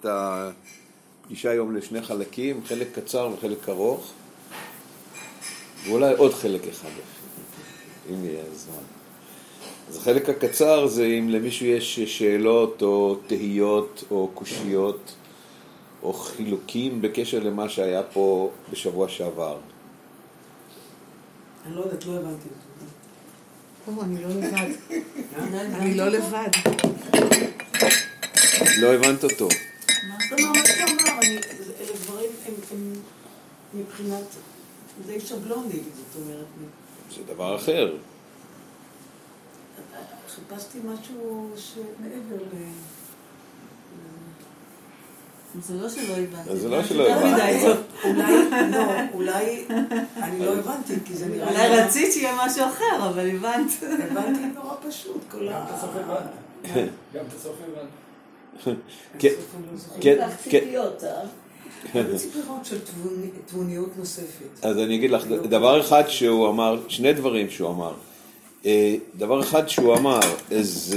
את הפגישה היום לשני חלקים, חלק קצר וחלק ארוך, ואולי עוד חלק אחד, אם יהיה זמן. אז החלק הקצר זה אם למישהו יש שאלות או תהיות או קושיות או חילוקים בקשר למה שהיה פה בשבוע שעבר. אני לא יודעת, לא הבנתי אותו. אני לא לבד. אני לא לבד. לא הבנת אותו. מה זאת אומרת, מה שאתה אומר, אלה דברים הם מבחינת די שבלוני, זאת אומרת. זה דבר אחר. חיפשתי משהו שמעבר ל... זה לא שלא הבנתי. זה לא שלא הבנתי. אולי, לא, אולי, אני לא הבנתי, כי זה נראה לי... אולי רצית שיהיה משהו אחר, אבל הבנת. הבנתי נורא פשוט, כל ה... בסוף הבנת. גם בסוף הבנת. כן, כן, כן. ציפירות של תבוניות נוספת. אז אני אגיד לך, דבר אחד שהוא אמר, שני דברים שהוא אמר. דבר אחד שהוא אמר, אז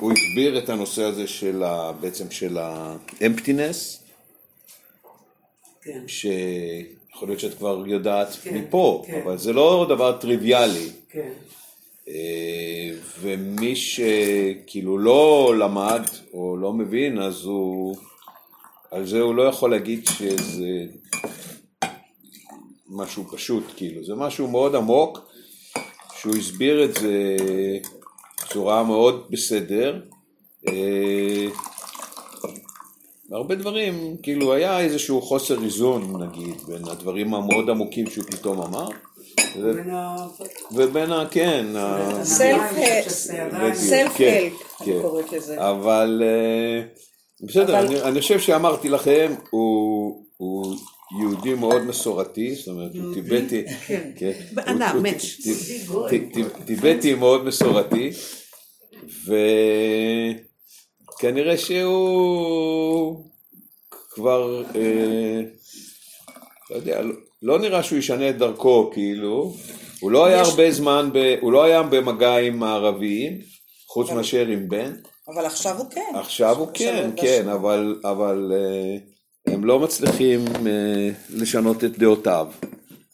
הוא הסביר את הנושא הזה של ה, בעצם של האמפטינס, כן. שיכול להיות שאת כבר יודעת כן, מפה, כן. אבל זה לא דבר טריוויאלי. כן. ומי שכאילו לא למד או לא מבין, אז הוא, על זה הוא לא יכול להגיד שזה משהו פשוט, כאילו, זה משהו מאוד עמוק. שהוא הסביר את זה בצורה מאוד בסדר. הרבה דברים, כאילו היה איזשהו חוסר איזון נגיד בין הדברים המאוד עמוקים שהוא פתאום אמר ובין ה... כן, סלף הלפ, אני קוראת לזה. אבל בסדר, אני חושב שאמרתי לכם, הוא יהודי מאוד מסורתי, זאת אומרת, הוא טיבטי, כן, בענק, מת, טיבטי מאוד מסורתי, וכנראה שהוא כבר, לא יודע, לא נראה שהוא ישנה את דרכו, כאילו, הוא לא היה הרבה זמן, הוא לא היה במגע עם הערבים, חוץ מאשר עם בן. אבל עכשיו הוא כן. עכשיו הוא כן, כן, אבל... הם לא מצליחים לשנות את דעותיו.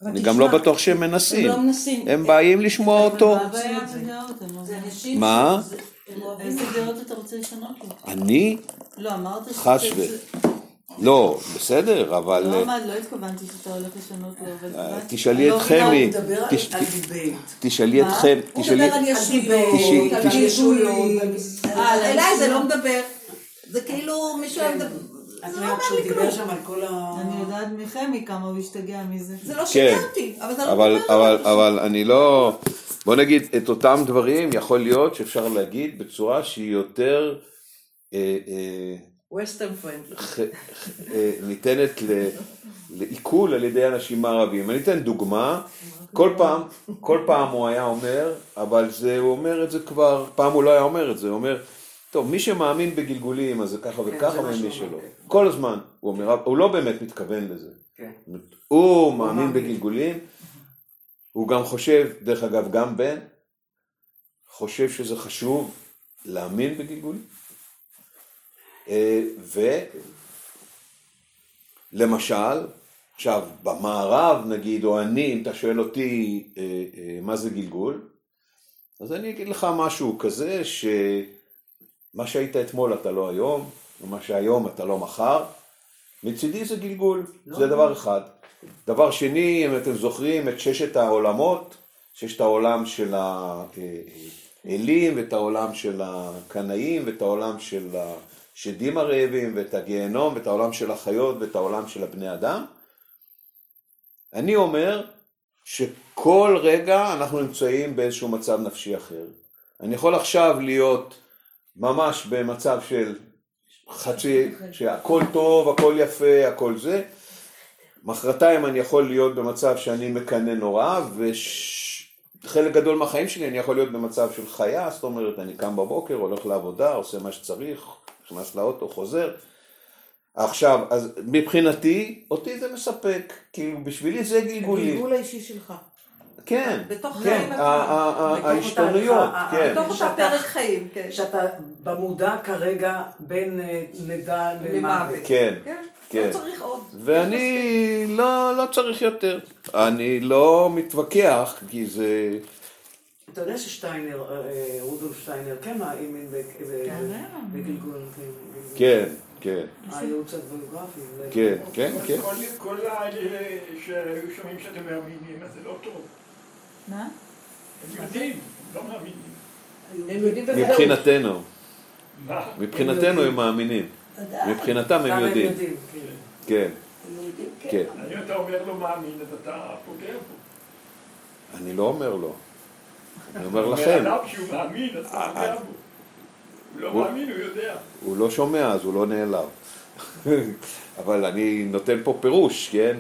אני גם לא בטוח שהם מנסים. הם לא מנסים. הם באים לשמוע אותו. מה? איזה דעות אתה רוצה לשנות? אני? לא, אמרת ש... חס ו... לא, בסדר, אבל... לא, לא התכוונתי שאתה הולך לשנות לו, אבל... תשאלי את חמי. הוא מדבר על debate. תשאלי את חמי. הוא מדבר על ישיבות, על ישויות. אליי זה לא מדבר. זה כאילו מישהו היה מדבר. על כל ה... אני יודעת מחמי כמה הוא השתגע מזה. זה לא כן. שיגע אותי, אבל זה לא אבל, מדבר אני לא... בוא נגיד, את אותם דברים יכול להיות שאפשר להגיד בצורה שהיא יותר אה, אה, ווסטרן פרנד. ח- אה, ניתנת לעיכול על ידי אנשים מערבים. אני אתן דוגמה, כל פעם, כל פעם הוא היה אומר, אבל זה, הוא אומר את זה כבר, פעם הוא לא היה אומר את זה, הוא אומר, טוב, מי שמאמין בגלגולים אז זה ככה כן, וככה, ומי שלא. כן. כל הזמן, הוא אומר, הוא לא באמת מתכוון לזה. כן. הוא מאמין. בגלגולים, הוא גם חושב, דרך אגב, גם בן, חושב שזה חשוב להאמין בגלגולים. אה, ולמשל, עכשיו, במערב נגיד, או אני, אם אתה שואל אותי אה, אה, מה זה גלגול, אז אני אגיד לך משהו כזה, שמה שהיית אתמול אתה לא היום, ומה שהיום אתה לא מחר, מצידי זה גלגול, לא. זה דבר אחד. דבר שני, אם אתם זוכרים את ששת העולמות, ששת העולם של האלים, ואת העולם של הקנאים, ואת העולם של השדים הרעבים, ואת הגיהנום, ואת העולם של החיות, ואת העולם של הבני אדם. אני אומר שכל רגע אנחנו נמצאים באיזשהו מצב נפשי אחר. אני יכול עכשיו להיות ממש במצב של חצי, שהכל טוב, הכל יפה, הכל זה. מחרתיים אני יכול להיות במצב שאני מקנא נורא, וחלק גדול מהחיים שלי אני יכול להיות במצב של חיה, זאת אומרת, אני קם בבוקר, הולך לעבודה, עושה מה שצריך, נכנס לאוטו, חוזר. עכשיו, אז מבחינתי, אותי זה מספק, כאילו בשבילי זה הגלגול גלגולים. האישי שלך. כן, בתוך כן, חיים ה- עצמם. ה- ה- בתוך ההשתלמויות, אותה- כן. בתוך אותה פרק חיים, כן. שאתה במודע כרגע בין אה, לידה למוות. כן, כן. כן. לא צריך עוד. ואני לא, לא צריך יותר. אני לא מתווכח, כי זה... אתה יודע ששטיינר, אה, אה, רודולף שטיינר, כן מאמין כן. בגלגול, כן, כן, הייעוץ הדמוגרפי. כן, כן, כן. כל- כל האלה שהיו שומעים שאתם מאמינים, אז זה לא טוב. מה? הם יודעים, לא מאמינים. הם יודעים בוודאות. מבחינתנו? מבחינתנו הם מאמינים. מבחינתם גם הם יודעים. כן. כן, כן. אם אתה אומר לו מאמין, אז אתה פוגע בו. אני לא אומר לו. אני אומר לכם, עליו שהוא מאמין, אז אתה פוגע בו. הוא לא הוא- מאמין, הוא יודע. הוא לא שומע אז הוא לא נעלב. אבל אני נותן פה פירוש, כן?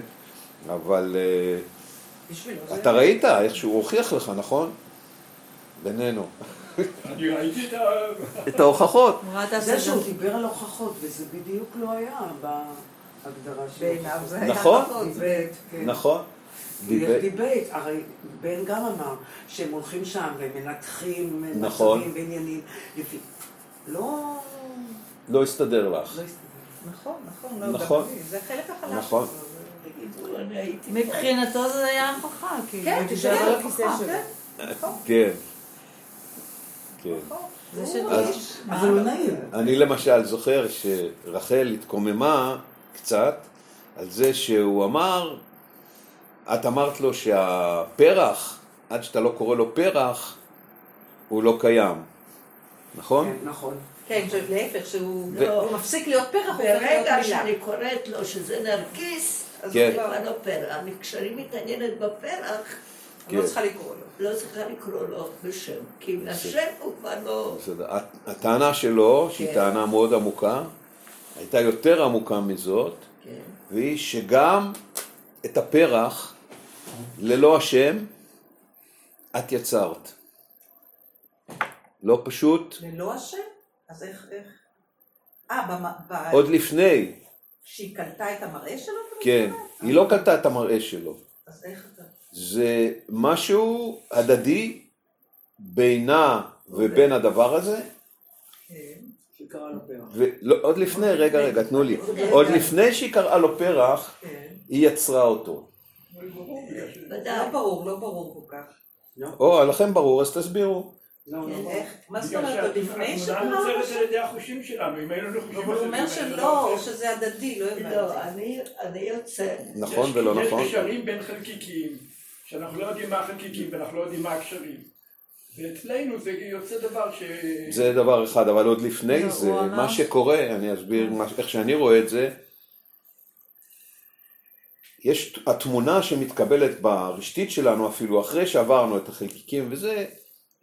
אבל אה. אתה ראית איך שהוא הוכיח לך, נכון? בינינו. אני ראיתי את ה... את ההוכחות. זה? שהוא דיבר על הוכחות, וזה בדיוק לא היה בהגדרה שלו. בעיניו זה היה נכון. כן. נכון. debate. debate, הרי בן גם אמר שהם הולכים שם ומנתחים נכון. מצבים ועניינים. לפי... לא... לא הסתדר לך. לא הסתדר. נכון, נכון. לא, נכון. זה החלק החלש. נכון. מבחינתו זה היה הוכחה, כאילו. כן, תשב דיבר על הכיסא הוכחה, שלו. כן. כן. כן. זה ש... אז- אבל הוא נעים. אני למשל זוכר שרחל התקוממה קצת על זה שהוא אמר, את אמרת לו שהפרח, עד שאתה לא קורא לו פרח, הוא לא קיים, נכון? כן, נכון. כן, להפך, שהוא ו- הוא מפסיק להיות פרח, הוא הופך להיות ברגע מילה. שאני קוראת לו שזה נרקיס, אז כן. הוא כבר לא פרח. אני- כשאני מתעניינת בפרח, אני לא כן. צריכה לקרוא לו. לא צריכה לקרוא לו בשם, כי עם השם הוא כבר לא... בסדר. הטענה שלו, שהיא כן. טענה מאוד עמוקה, הייתה יותר עמוקה מזאת, כן. והיא שגם את הפרח, ללא השם, את יצרת. לא פשוט, ללא השם? אז איך, איך? אה, במ- ב- עוד לפני, שהיא קלטה את המראה שלו? כן? היא לא קלטה את המראה שלו. אז איך אתה... זה משהו הדדי בינה ובין הדבר הזה, כן. ולא, עוד לפני, רגע, רגע, תנו לי, עוד לפני שהיא קראה לו פרח, כן. היא יצרה אותו. לא ודאי. ברור, לא ברור כל כך. או, לכם ברור, אז תסבירו. לא, לא. כן? מה זאת אומרת, עוד לפני שקרה נוצרת משהו? על ידי החושים שלנו, אם היינו חושים הוא אומר שלא, או שזה הדדי, לא לא, הבנתי. אני, אני יוצאת. נכון ולא נכון? יש קשרים בין חלקיקים, שאנחנו לא יודעים מה החלקיקים ואנחנו לא יודעים מה הקשרים. ואצלנו זה יוצא דבר ש... זה דבר אחד, אבל עוד לפני לא, זה, מה שקורה, אני אסביר איך שאני רואה את זה, יש התמונה שמתקבלת ברשתית שלנו אפילו אחרי שעברנו את החלקיקים וזה,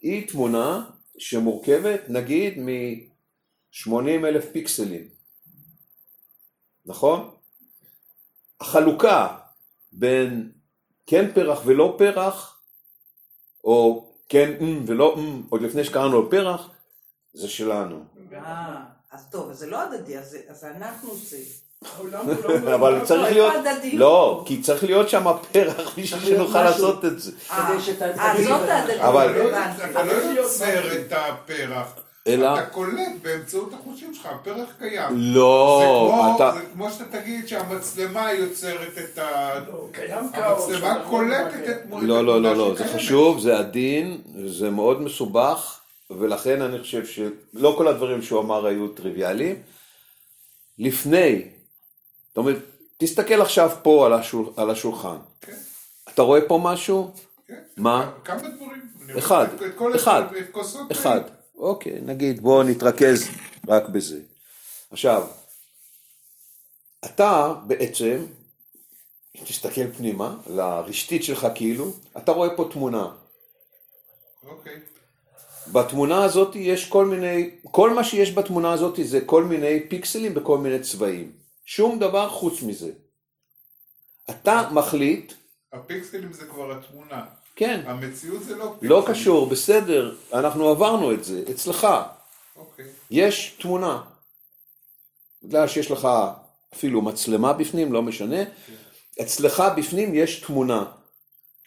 היא תמונה שמורכבת נגיד מ-80 אלף פיקסלים, נכון? החלוקה בין כן פרח ולא פרח, או כן אמ ולא אמ, עוד לפני שקראנו לו פרח, זה שלנו. אה, אז טוב, אז זה לא הדדי, אז אז אנחנו זה. לא... אבל צריך לא, להיות? לא, כי צריך להיות שם פרח בשביל שנוכל. לעשות את זה. אה, אה. אבל-. אתה לא יוצר משהו. את הפרח, אלא, אתה קולט באמצעות החושים שלך, הפרח קיים. לא, אתה, זה כמו שאתה תגיד שהמצלמה יוצרת את ה... לא, קיים כאוס. המצלמה שאנחנו קולטת. את תמונת לא, לא, לא, לא, זה. חשוב, זה עדין, זה מאוד מסובך, ולכן אני חושב שלא כל הדברים שהוא אמר היו טריוויאליים. לפני, זאת אומרת, תסתכל עכשיו פה על, השול, על השולחן, כן, אתה רואה פה משהו? כן. מה? כמה דברים. אחד, אחד, אחד, תה. אוקיי, נגיד בואו נתרכז רק בזה. עכשיו, אתה בעצם, תסתכל פנימה, לרשתית שלך כאילו, אתה רואה פה תמונה. אוקיי. בתמונה הזאת יש כל מיני, כל מה שיש בתמונה הזאת זה כל מיני פיקסלים בכל מיני צבעים. שום דבר חוץ מזה. אתה מחליט, הפיקסלים זה כבר התמונה. כן, המציאות זה לא פיקסלים. לא קשור, בסדר, אנחנו עברנו את זה, אצלך. אוקיי. יש תמונה. בגלל שיש לך אפילו מצלמה בפנים, לא משנה, אצלך בפנים יש תמונה.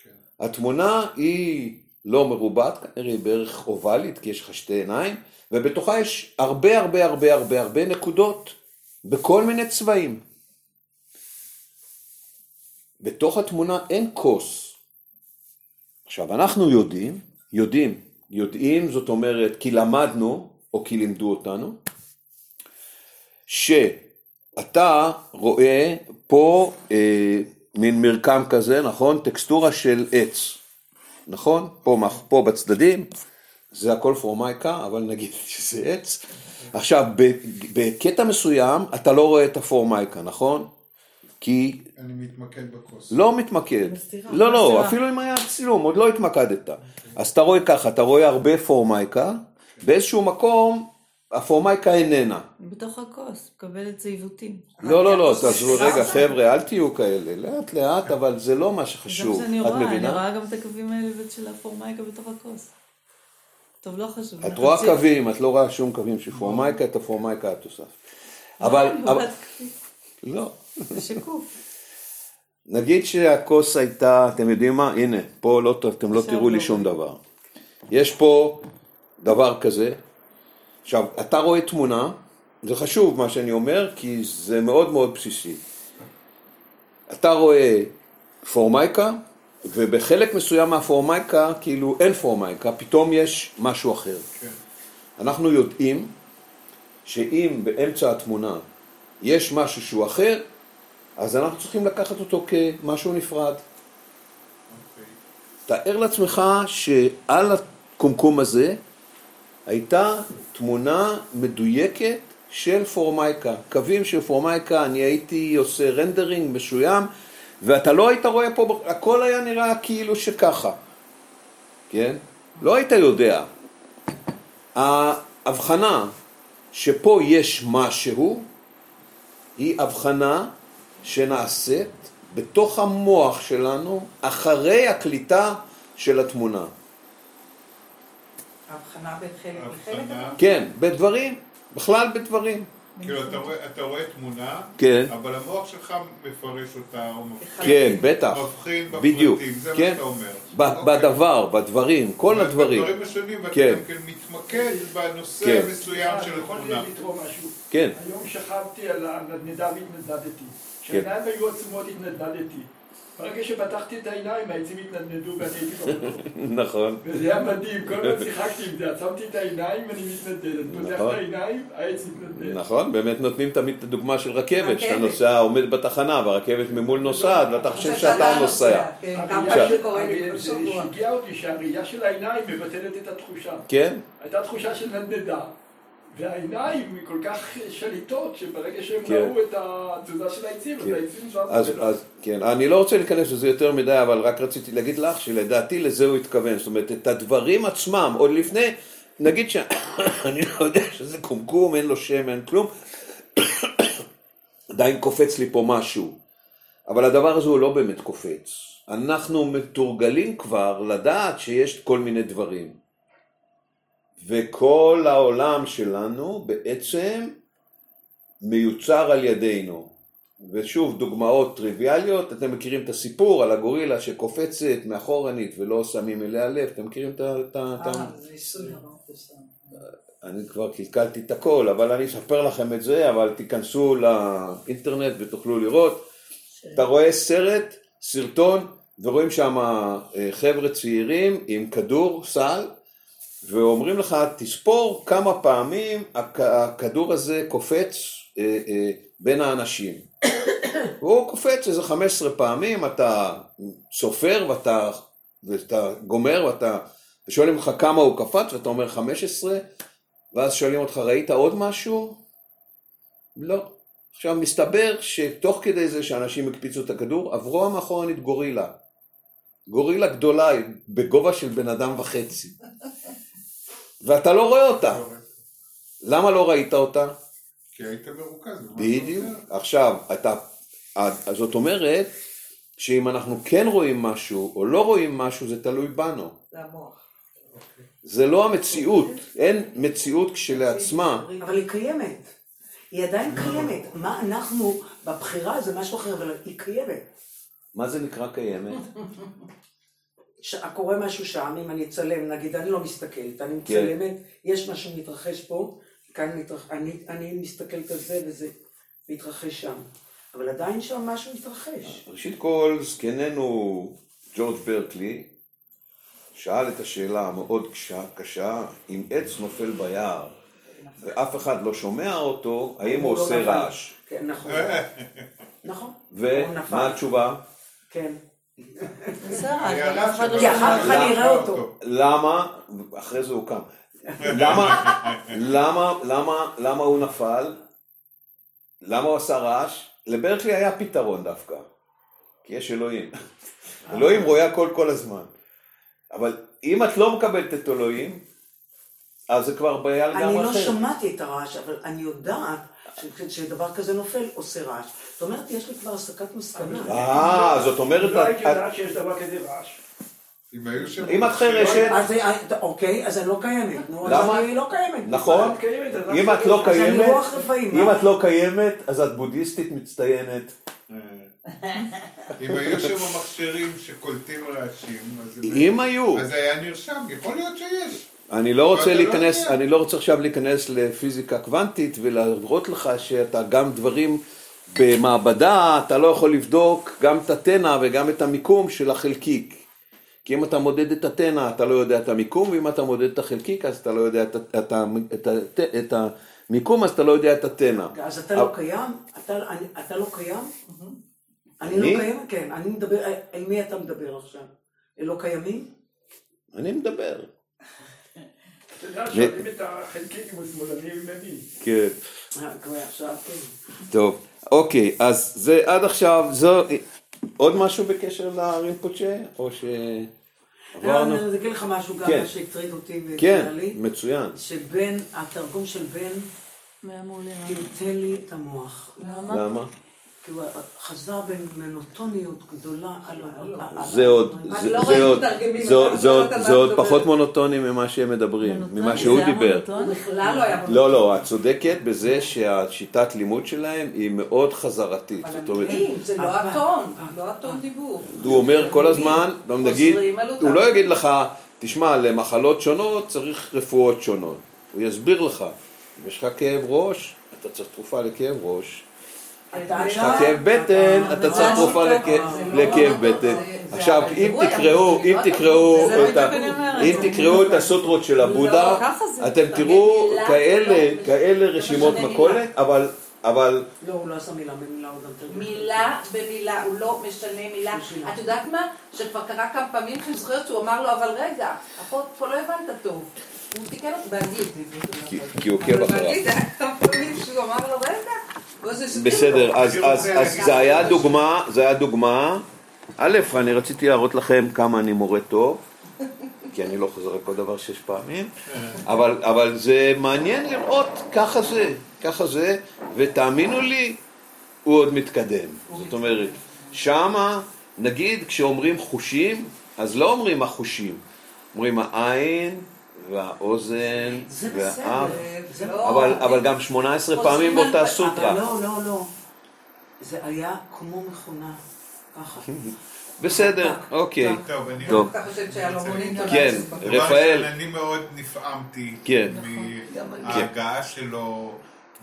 כן. התמונה היא לא מרובעת, כנראה היא בערך אובלית, כי יש לך שתי עיניים, ובתוכה יש הרבה הרבה הרבה הרבה הרבה נקודות בכל מיני צבעים. בתוך התמונה אין כוס. עכשיו, אנחנו יודעים, יודעים, יודעים, זאת אומרת, כי למדנו, או כי לימדו אותנו, שאתה רואה פה אה, מין מרקם כזה, נכון? טקסטורה של עץ, נכון? פה, פה בצדדים, זה הכל פורמייקה, אבל נגיד שזה עץ. עכשיו, בקטע מסוים אתה לא רואה את הפורמייקה, נכון? כי... אני מתמקד בכוס. לא מתמקד. לא, לא, אפילו אם היה צילום, עוד לא התמקדת. אז אתה רואה ככה, אתה רואה הרבה פורמייקה, באיזשהו מקום הפורמייקה איננה. בתוך הכוס, מקבלת צעיבותים. לא, לא, לא, תעזבו רגע, חבר'ה, אל תהיו כאלה, לאט לאט, אבל זה לא מה שחשוב. זה מה שאני רואה, אני רואה גם את הקווים האלה של הפורמייקה בתוך הכוס. טוב, לא חשוב. את רואה קווים, את לא רואה שום קווים של פורמייקה, את הפורמייקה את הוספת. אבל... לא. זה שקוף. נגיד שהכוס הייתה, אתם יודעים מה? הנה, פה לא, אתם לא תראו לי שום דבר. יש פה דבר כזה. עכשיו, אתה רואה תמונה, זה חשוב מה שאני אומר, כי זה מאוד מאוד בסיסי. אתה רואה פורמייקה, ובחלק מסוים מהפורמייקה, כאילו אין פורמייקה, פתאום יש משהו אחר. כן. אנחנו יודעים שאם באמצע התמונה יש משהו שהוא אחר, אז אנחנו צריכים לקחת אותו כמשהו נפרד. Okay. אוקיי. תאר לעצמך שעל הקומקום הזה הייתה תמונה מדויקת של פורמייקה. קווים של פורמייקה, אני הייתי עושה רנדרינג משוים, ואתה לא היית רואה פה, הכל היה נראה כאילו שככה, כן? לא היית יודע. ההבחנה שפה יש משהו, היא הבחנה שנעשית בתוך המוח שלנו אחרי הקליטה של התמונה. הבחנה בין חלק לחלק? כן, בדברים, בכלל בדברים. כאילו, אתה רואה תמונה, כן. אבל המוח שלך מפרש אותה, או כן, בטח, מבחין בדיוק, בפרטים, זה כן. מה שאתה אומר. בדבר, בדברים, כל הדברים. בדברים השונים, ואתה כן. גם כן מתמקד בנושא כן. מסוים של התמונה. כן. היום שכבתי על הנדנדה והתנדנדתי. כן. כשהעיניים היו עצומות התנדנדתי. ברגע שפתחתי את העיניים העצים התנדנדו ואני הייתי במקום. נכון. וזה היה מדהים, כל הזמן שיחקתי עם זה, עצמתי את העיניים ואני מתנדנד. פותח את נכון. העיניים, העץ מתנדנד. נכון, באמת נותנים תמיד את הדוגמה של רכבת, שאתה. נוסע, עומד בתחנה והרכבת ממול נוסעת ואתה חושב שאתה הנוסע. כן, זה. שיגע אותי שהראייה של העיניים מבטלת את התחושה. כן? הייתה תחושה של נדנדה. והעיניים כל כך שליטות, שברגע שהם כן. ראו את התזוזה של העצים, אז כן. העצים זזו. אז. אז כן, אני לא רוצה להיכנס לזה יותר מדי, אבל רק רציתי להגיד לך שלדעתי לזה הוא התכוון, זאת אומרת, את הדברים עצמם, עוד לפני, נגיד שאני לא יודע שזה קומקום, אין לו שם, אין כלום, עדיין קופץ לי פה משהו, אבל הדבר הזה הוא לא באמת קופץ. אנחנו מתורגלים כבר לדעת שיש כל מיני דברים. וכל העולם שלנו בעצם מיוצר על ידינו. ושוב, דוגמאות טריוויאליות, אתם מכירים את הסיפור על הגורילה שקופצת מאחורנית ולא שמים אליה לב, אתם מכירים את ה... אה, זה ניסוי מפורסם. אני כבר קלקלתי את הכל, אבל אני אספר לכם את זה, אבל תיכנסו לאינטרנט ותוכלו לראות. אתה רואה סרט, סרטון, ורואים שם אה, חבר'ה צעירים עם כדור סל, ואומרים לך, תספור כמה פעמים הכ- הכדור הזה קופץ אה, אה, בין האנשים. והוא קופץ איזה 15 פעמים, אתה סופר ואתה, ואתה גומר ואתה, ושואלים אותך כמה הוא קפץ ואתה אומר 15, ואז שואלים אותך, ראית עוד משהו? לא. עכשיו מסתבר שתוך כדי זה שאנשים הקפיצו את הכדור, עברו מאחורנית גורילה. גורילה גדולה, בגובה של בן אדם וחצי. ואתה לא רואה אותה. למה לא ראית אותה? כי היית מרוכז. בדיוק. עכשיו, אתה, אז זאת אומרת, שאם אנחנו כן רואים משהו או לא רואים משהו, זה תלוי בנו. זה המוח. זה לא המציאות. אין מציאות כשלעצמה. אבל היא קיימת. היא עדיין קיימת. מה אנחנו, בבחירה זה משהו אחר, אבל היא קיימת. מה זה נקרא קיימת? שקורה משהו שם, אם אני אצלם, נגיד, אני לא מסתכלת, אני כן. מצלמת, יש משהו מתרחש פה, כאן מתרח... אני, אני מסתכלת על זה וזה מתרחש שם. אבל עדיין שם משהו מתרחש. ראשית כל, זקננו ג'ורג' ברקלי שאל את השאלה המאוד קשה, קשה, אם עץ נופל ביער ואף אחד לא שומע אותו, האם הוא לא עושה. רעש? כן, נכון. נכון. ומה. התשובה? כן. לא כי אחר שומע. כך אני אראה אותו. למה, אחרי זה הוא קם, למה, למה, למה, למה הוא נפל? למה הוא עשה רעש? לברקלי היה פתרון דווקא, כי יש אלוהים. אלוהים רואה הכל כל הזמן. אבל אם את לא מקבלת את אלוהים, אז זה כבר בעיה אני לגמרי לא אחרת. שמעתי את הרעש, אבל אני יודעת ש- שדבר כזה נופל, עושה רעש. זאת אומרת, יש לי כבר הסקת מסקנה. אה, זאת אומרת, לא הייתי את- יודעת שיש דבר כזה רעש. אם את חירשת, אז אה, אוקיי, אז אני לא קיימת. למה? אני לא קיימת. נכון, אם את לא קיימת. אם מה? את לא קיימת, אז את בודהיסטית מצטיינת. אם היו שם מכשירים שקולטים רעשים, אם היו. אז היה נרשם, יכול להיות שיש. אני לא רוצה לא להיכנס, יודע. אני לא רוצה עכשיו להיכנס לפיזיקה קוונטית ולהראות לך שאתה גם דברים במעבדה, אתה לא יכול לבדוק גם את התנע וגם את המיקום של החלקיק. כי אם אתה מודד את התנע אתה לא יודע את המיקום, ואם אתה מודד את החלקיק אז אתה לא יודע את, את, את, ה- את המיקום, אז אתה לא יודע את התנע. אז אתה לא קיים? אתה אני- אתה לא קיים? אני אני? לא קיים? כן. אני מדבר, על מי אתה מדבר עכשיו? לא קיימים? אני מדבר. שואלים את החלקיק אם הוא שמאלני או ימני. כן. אה, כבר עכשיו, כן. טוב, אוקיי, אז זה עד עכשיו, זו, עוד משהו בקשר לרינפוצ'ה, או ש... לא, עברנו? אני אגיד לך משהו גם כן. שהטריד אותי כן, והפריע לי. מצוין. שבן, התרגום של בן? טלטל לי את המוח. למה? למה? הוא חזר במונוטוניות גדולה על... זה עוד, זה- לא זה עוד, זה עוד- זה עוד- פחות. מונוטוני ממה שהם מדברים, ממה שהוא דיבר. מונוטוני? בכלל לא היה... לא, לא, את צודקת בזה שהשיטת לימוד שלהם היא מאוד חזרתית. זאת אומרת, המילים, זה לא הטון, לא הטון דיבור. הוא אומר כל הזמן, נגיד. הוא לא יגיד לך, תשמע, למחלות שונות צריך רפואות שונות. הוא יסביר לך, אם יש לך כאב ראש, אתה צריך תרופה לכאב ראש. אתה יש לך כאב בטן, אתה צריך תרופה לכאב- לא- בטן. עכשיו, אם תקראו, אם תקראו זה את ה- אם תקראו את הסוטרות של הבודה. אתם תראו כאלה, לא- כאלה לא רשימות מכולת, אבל, אבל, לא, הוא לא עשה מילה במילה, הוא גם תרגום. מילה במילה, הוא לא משנה מילה. את יודעת מה? שכבר קרה כמה פעמים שאני זוכרת שהוא אמר לו, אבל רגע, פה פה לא הבנת טוב. הוא תיקן אותי באנגלית. כי- הוא עוקב אבל אחריו. באנגלית היה כמה פעמים שהוא אמר לו, רגע. בסדר, אז, אז, אז זה היה. דוגמה, זה היה דוגמה, א', אני רציתי להראות לכם כמה אני מורה טוב, כי אני לא חוזר על כל דבר שש פעמים, אבל, אבל זה מעניין לראות, ככה זה, ככה זה, ותאמינו לי, הוא עוד מתקדם. זאת אומרת, שמה, נגיד כשאומרים חושים, אז לא אומרים החושים, אומרים העין והאוזן והאף, לא. אבל, אבל גם 18 פעמים באותה סוטרה. אבל לא, לא, לא. זה היה כמו מכונה. ככה. בסדר, אוקיי. טוב, אני... חושבת שהיה לו מוניטור. כן, רפאל. אני מאוד נפעמתי כן. מההגעה שלו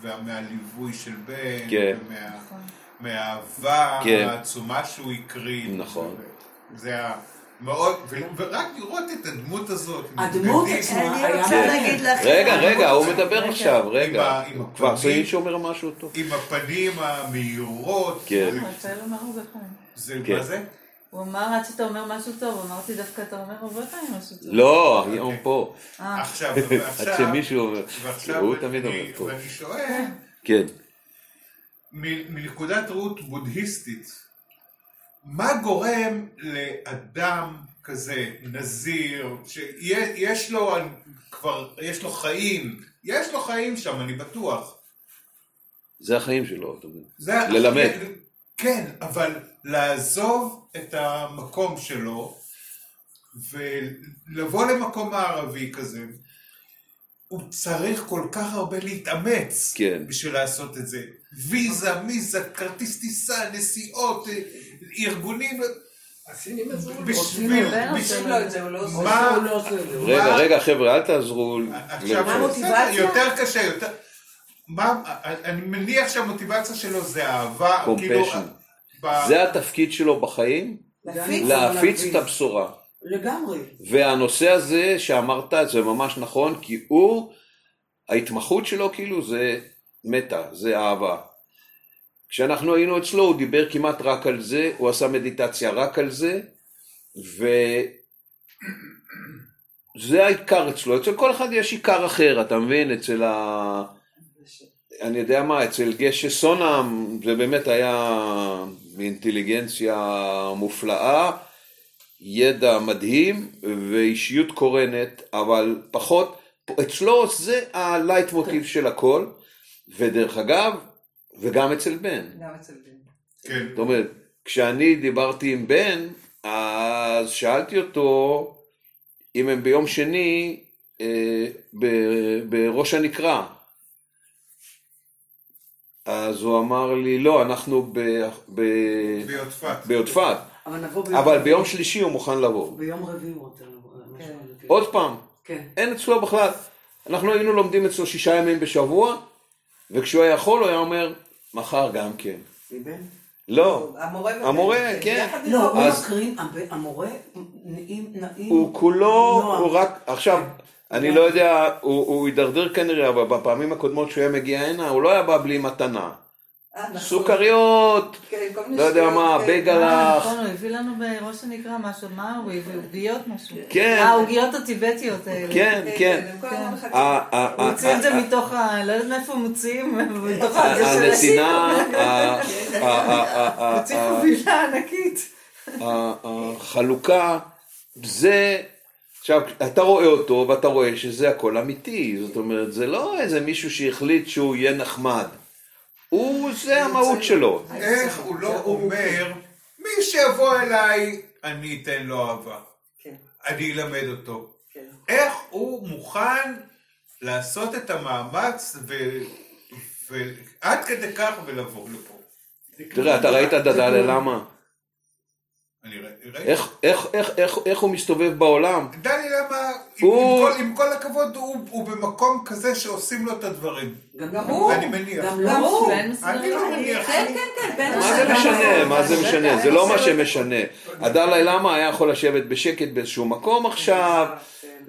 ומהליווי של בן, כן. ומה- מהאהבה כן. העצומה שהוא הקרין. נכון. זה היה מאוד, ורק לראות את הדמות הזאת. הדמות אני. רוצה להגיד לך... רגע, רגע, הוא מדבר עכשיו, רגע. הוא כבר הפנים. סעיד שאומר משהו טוב. עם הפנים המהירות. כן. הרבה פעמים. זה, כן. מה זה? הוא אמר עד שאתה אומר משהו טוב, אמרתי דווקא אתה אומר הרבה פעמים משהו טוב. לא, היום פה. אה, עכשיו, עד ועכשיו, שמישהו אומר, ועכשיו הוא תמיד אומר פה. ואני שואל, כן. מ- מנקודת ראות בודהיסטית, מה גורם לאדם כזה, נזיר, שיש לו כבר, יש לו חיים, יש לו חיים שם, אני בטוח. זה החיים שלו, אתה מבין. ללמד. כן, אבל לעזוב את המקום שלו ולבוא למקום מערבי כזה, הוא צריך כל כך הרבה להתאמץ כן. בשביל לעשות את זה. ויזה, מיזה, כרטיס טיסה, נסיעות, ארגונים, הסינים עזרו לו. בשביל... עושה בשביל- לא. מה- לא. רגע, רגע, חבר'ה, אל תעזרו. עכשיו, יותר קשה, יותר... מה, אני מניח שהמוטיבציה שלו זה אהבה, כאילו... זה התפקיד שלו בחיים, להפיץ. את הבשורה. לגמרי. והנושא הזה שאמרת זה ממש נכון, כי הוא, ההתמחות שלו כאילו זה מטה, זה אהבה. כשאנחנו היינו אצלו הוא דיבר כמעט רק על זה, הוא עשה מדיטציה רק על זה, וזה העיקר אצלו, אצל כל אחד יש עיקר אחר, אתה מבין? אצל ה... אני יודע מה, אצל גשה סונם זה באמת היה מאינטליגנציה מופלאה, ידע מדהים ואישיות קורנת, אבל פחות, אצלו זה הלייט מוטיב של הכל, ודרך אגב, וגם אצל בן. גם אצל בן. כן. זאת אומרת, כשאני דיברתי עם בן, אז שאלתי אותו אם הם ביום שני אה, ב- בראש הנקרה. אז הוא אמר לי, לא, אנחנו ב- ב- ביודפת. ביודפת, אבל אבל. ביום שלישי הוא מוכן לבוא. ביום רביעי הוא רוצה לבוא. כן. עוד פעם, כן. אין אצלו בכלל. אנחנו היינו לומדים אצלו שישה ימים בשבוע, וכשהוא היה יכול הוא היה אומר, מחר גם כן. לא, המורה כן. לא. הוא אז- מקרין, המורה נעים, נעים. הוא כולו. הוא רק, עכשיו, אני לא יודע, הוא הוא הידרדר כנראה, אבל בפעמים הקודמות שהוא היה מגיע הנה, הוא לא היה בא בלי מתנה. אה, נכון. סוכריות, כן, לא יודע מה, כאלה. בייגל אה, נכון, הוא הביא לנו בראש הנקרא משהו, מה הוא הביא? עוגיות משהו. כן. אה, העוגיות הטיבטיות האלה. כן, כן. הוא הוציא את זה מתוך ה... לא יודעת מאיפה הוא מוציאים, מתוך ה- הזה של השיר. הנתינה, הוציא חבילה ענקית. החלוקה, זה, עכשיו, אתה רואה אותו ואתה רואה שזה הכל אמיתי, זאת אומרת, זה לא איזה מישהו שהחליט שהוא יהיה נחמד. זה המהות שלו. איך הוא לא אומר, מי שיבוא אליי, אני אתן לו אהבה. כן. אני אלמד אותו. כן. איך הוא מוכן לעשות את המאמץ ו- ועד כדי כך ולבוא לפה. תראה, אתה ראית דדלה למה? אני ראיתי. ראיתי. איך, איך, איך, איך, איך הוא מסתובב בעולם? דני למה, הוא- עם, כל, עם כל הכבוד, הוא, הוא במקום כזה שעושים לו את הדברים. גם הוא. אני מניח. גם לא הוא. אני לא מניח. כן, כן, כן, מה זה. משנה? מה זה משנה? זה לא מה. שמשנה. הדלאי למה היה יכול לשבת בשקט באיזשהו מקום עכשיו,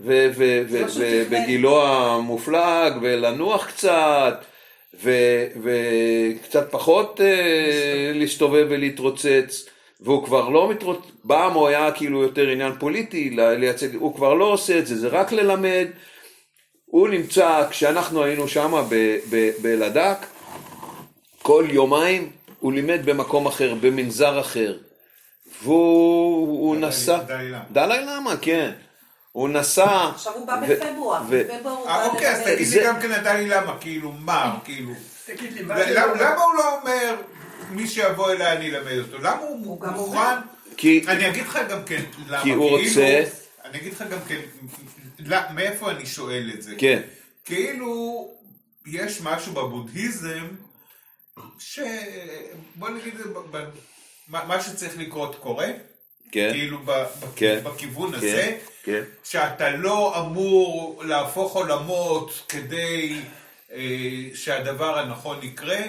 ו- ו- ו- מה שהוא ו- תכנן. בגילו המופלג, ולנוח קצת, ו- וקצת פחות אה, להסתובב ולהתרוצץ. והוא כבר לא מתרוצץ, פעם הוא היה כאילו יותר עניין פוליטי, ל- לייצג, הוא כבר לא עושה את זה, זה רק ללמד. הוא נמצא, כשאנחנו היינו שם בלדק, כל יומיים הוא לימד במקום אחר, במנזר אחר. והוא נסע, דלאי למה. דלאי למה, כן. הוא נסע, עכשיו הוא בא בפברואר, בפברואר הוא אה, בא אוקיי, אז. תגיד זה- לי גם כן עדיין למה, כאילו, מה, כאילו. תגיד לי, לא- למה הוא לא אומר, מי שיבוא אליי אני אלמד אותו? למה הוא גם מוכן? כי, אני אגיד לך גם כן למה. כי הוא כאילו- רוצה- אני אגיד לך גם כן, לא- מאיפה אני שואל את זה. כן, כאילו, יש משהו בבודהיזם, ש... בוא נגיד, ב- ב- מה שצריך לקרות קורה, כן, כאילו ב- ב- כן. בכיוון כן, הזה, כן. שאתה לא אמור להפוך עולמות כדי אה, שהדבר הנכון יקרה.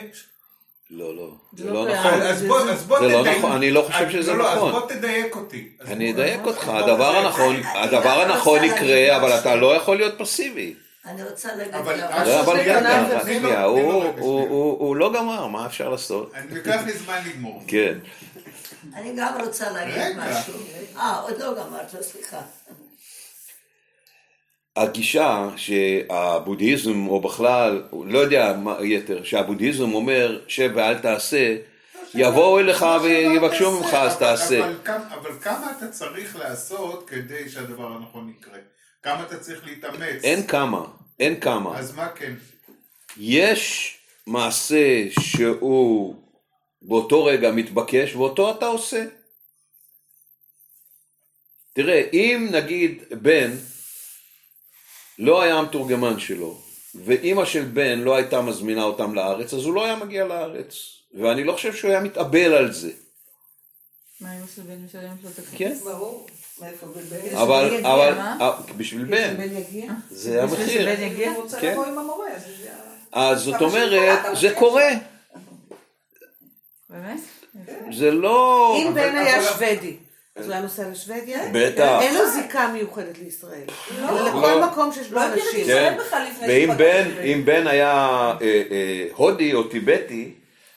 לא, לא, זה לא לא. נכון. אז בוא, אז בוא זה לא תדייק. נכון, אני לא חושב שזה לא, נכון. אז בוא תדייק אותי. אני אדייק אותך, הדבר. הנכון, הדבר הנכון יקרה, אבל. אתה לא יכול להיות פסיבי. אני רוצה להגיד אבל- לך. לא, אבל רגע, שנייה, הוא- רגע, הוא- שנייה. הוא הוא לא גמר, מה אפשר לעשות? אני לוקח לי זמן לגמור. כן. אני גם רוצה להגיד. משהו. אה, עוד לא גמרת, סליחה. הגישה שהבודהיזם, או בכלל, לא יודע מה יתר, שהבודהיזם אומר, שב ואל תעשה, יבואו אליך ויבקשו ממך, אז תעשה. אבל כמה אתה צריך לעשות כדי שהדבר הנכון יקרה? כמה אתה צריך להתאמץ? אין כמה, אין כמה. אז מה כן? יש מעשה שהוא באותו רגע מתבקש, ואותו אתה עושה. תראה, אם נגיד בן לא היה המתורגמן שלו, ואימא של בן לא הייתה מזמינה אותם לארץ, אז הוא לא היה מגיע לארץ. ואני לא חושב שהוא היה מתאבל על זה. מה אמא של בן משלמת לו את הכסף? כן. ברור. אבל, אבל? אה, בשביל בן? זה בשביל המחיר. שבן יגיע? הוא רוצה כן. לבוא עם המורה. אז זאת אומרת, זה. קורה, באמת? זה לא... אם בן היה שוודיה, אז הוא היה נוסע לשוודיה? בטח. אין לו זיקה מיוחדת לישראל. לא. לכל לא. מקום שיש בו לא הכיר את אנשים. ישראל כן. בכלל לפני ואם שהוא בן, פגש אם בן היה אה, אה, הודי או טיבטי,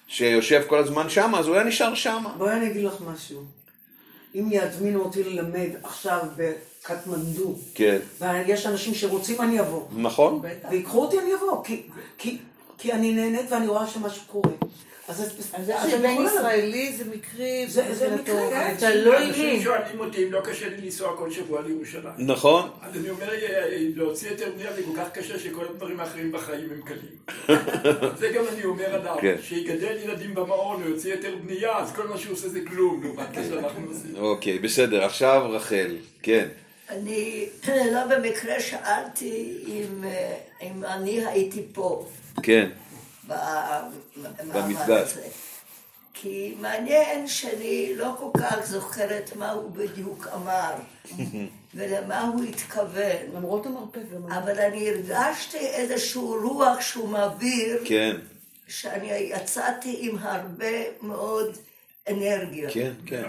שיושב כל הזמן שם, אז הוא היה נשאר שם. בואי אני אגיד לך משהו. אם יזמינו אותי ללמד עכשיו בקטמנדו, כן, ויש אנשים שרוצים, אני אבוא. נכון? ויקחו אותי, אני אבוא. כי, כי, כי אני נהנית ואני רואה שמשהו קורה. אז, יכולה- ישראלי זה מקרי, זה-. מקרי, כן. אתה לא אנשים עיני. שואלים אותי אם לא קשה לי לנסוע כל שבוע לירושלים. נכון? אז אני אומר, אה, להוציא היתר בנייה זה כל כך קשה שכל הדברים האחרים בחיים הם קלים. זה גם אני אומר עליו, כן. שיגדל ילדים במעון או יוציא היתר בנייה, אז כל מה שהוא עושה זה כלום, לעומת מה שאנחנו עושים. אוקיי, בסדר, עכשיו רחל, כן. אני לא במקרה שאלתי אם, אה, אם אני הייתי פה כן, במפגש. הזה. כי מעניין שאני לא כל כך זוכרת מה הוא בדיוק אמר ולמה הוא התכוון, למרות המרפא. אבל אני הרגשתי איזשהו רוח שהוא מעביר, כן, שאני יצאתי עם הרבה מאוד אנרגיה. כן, כן,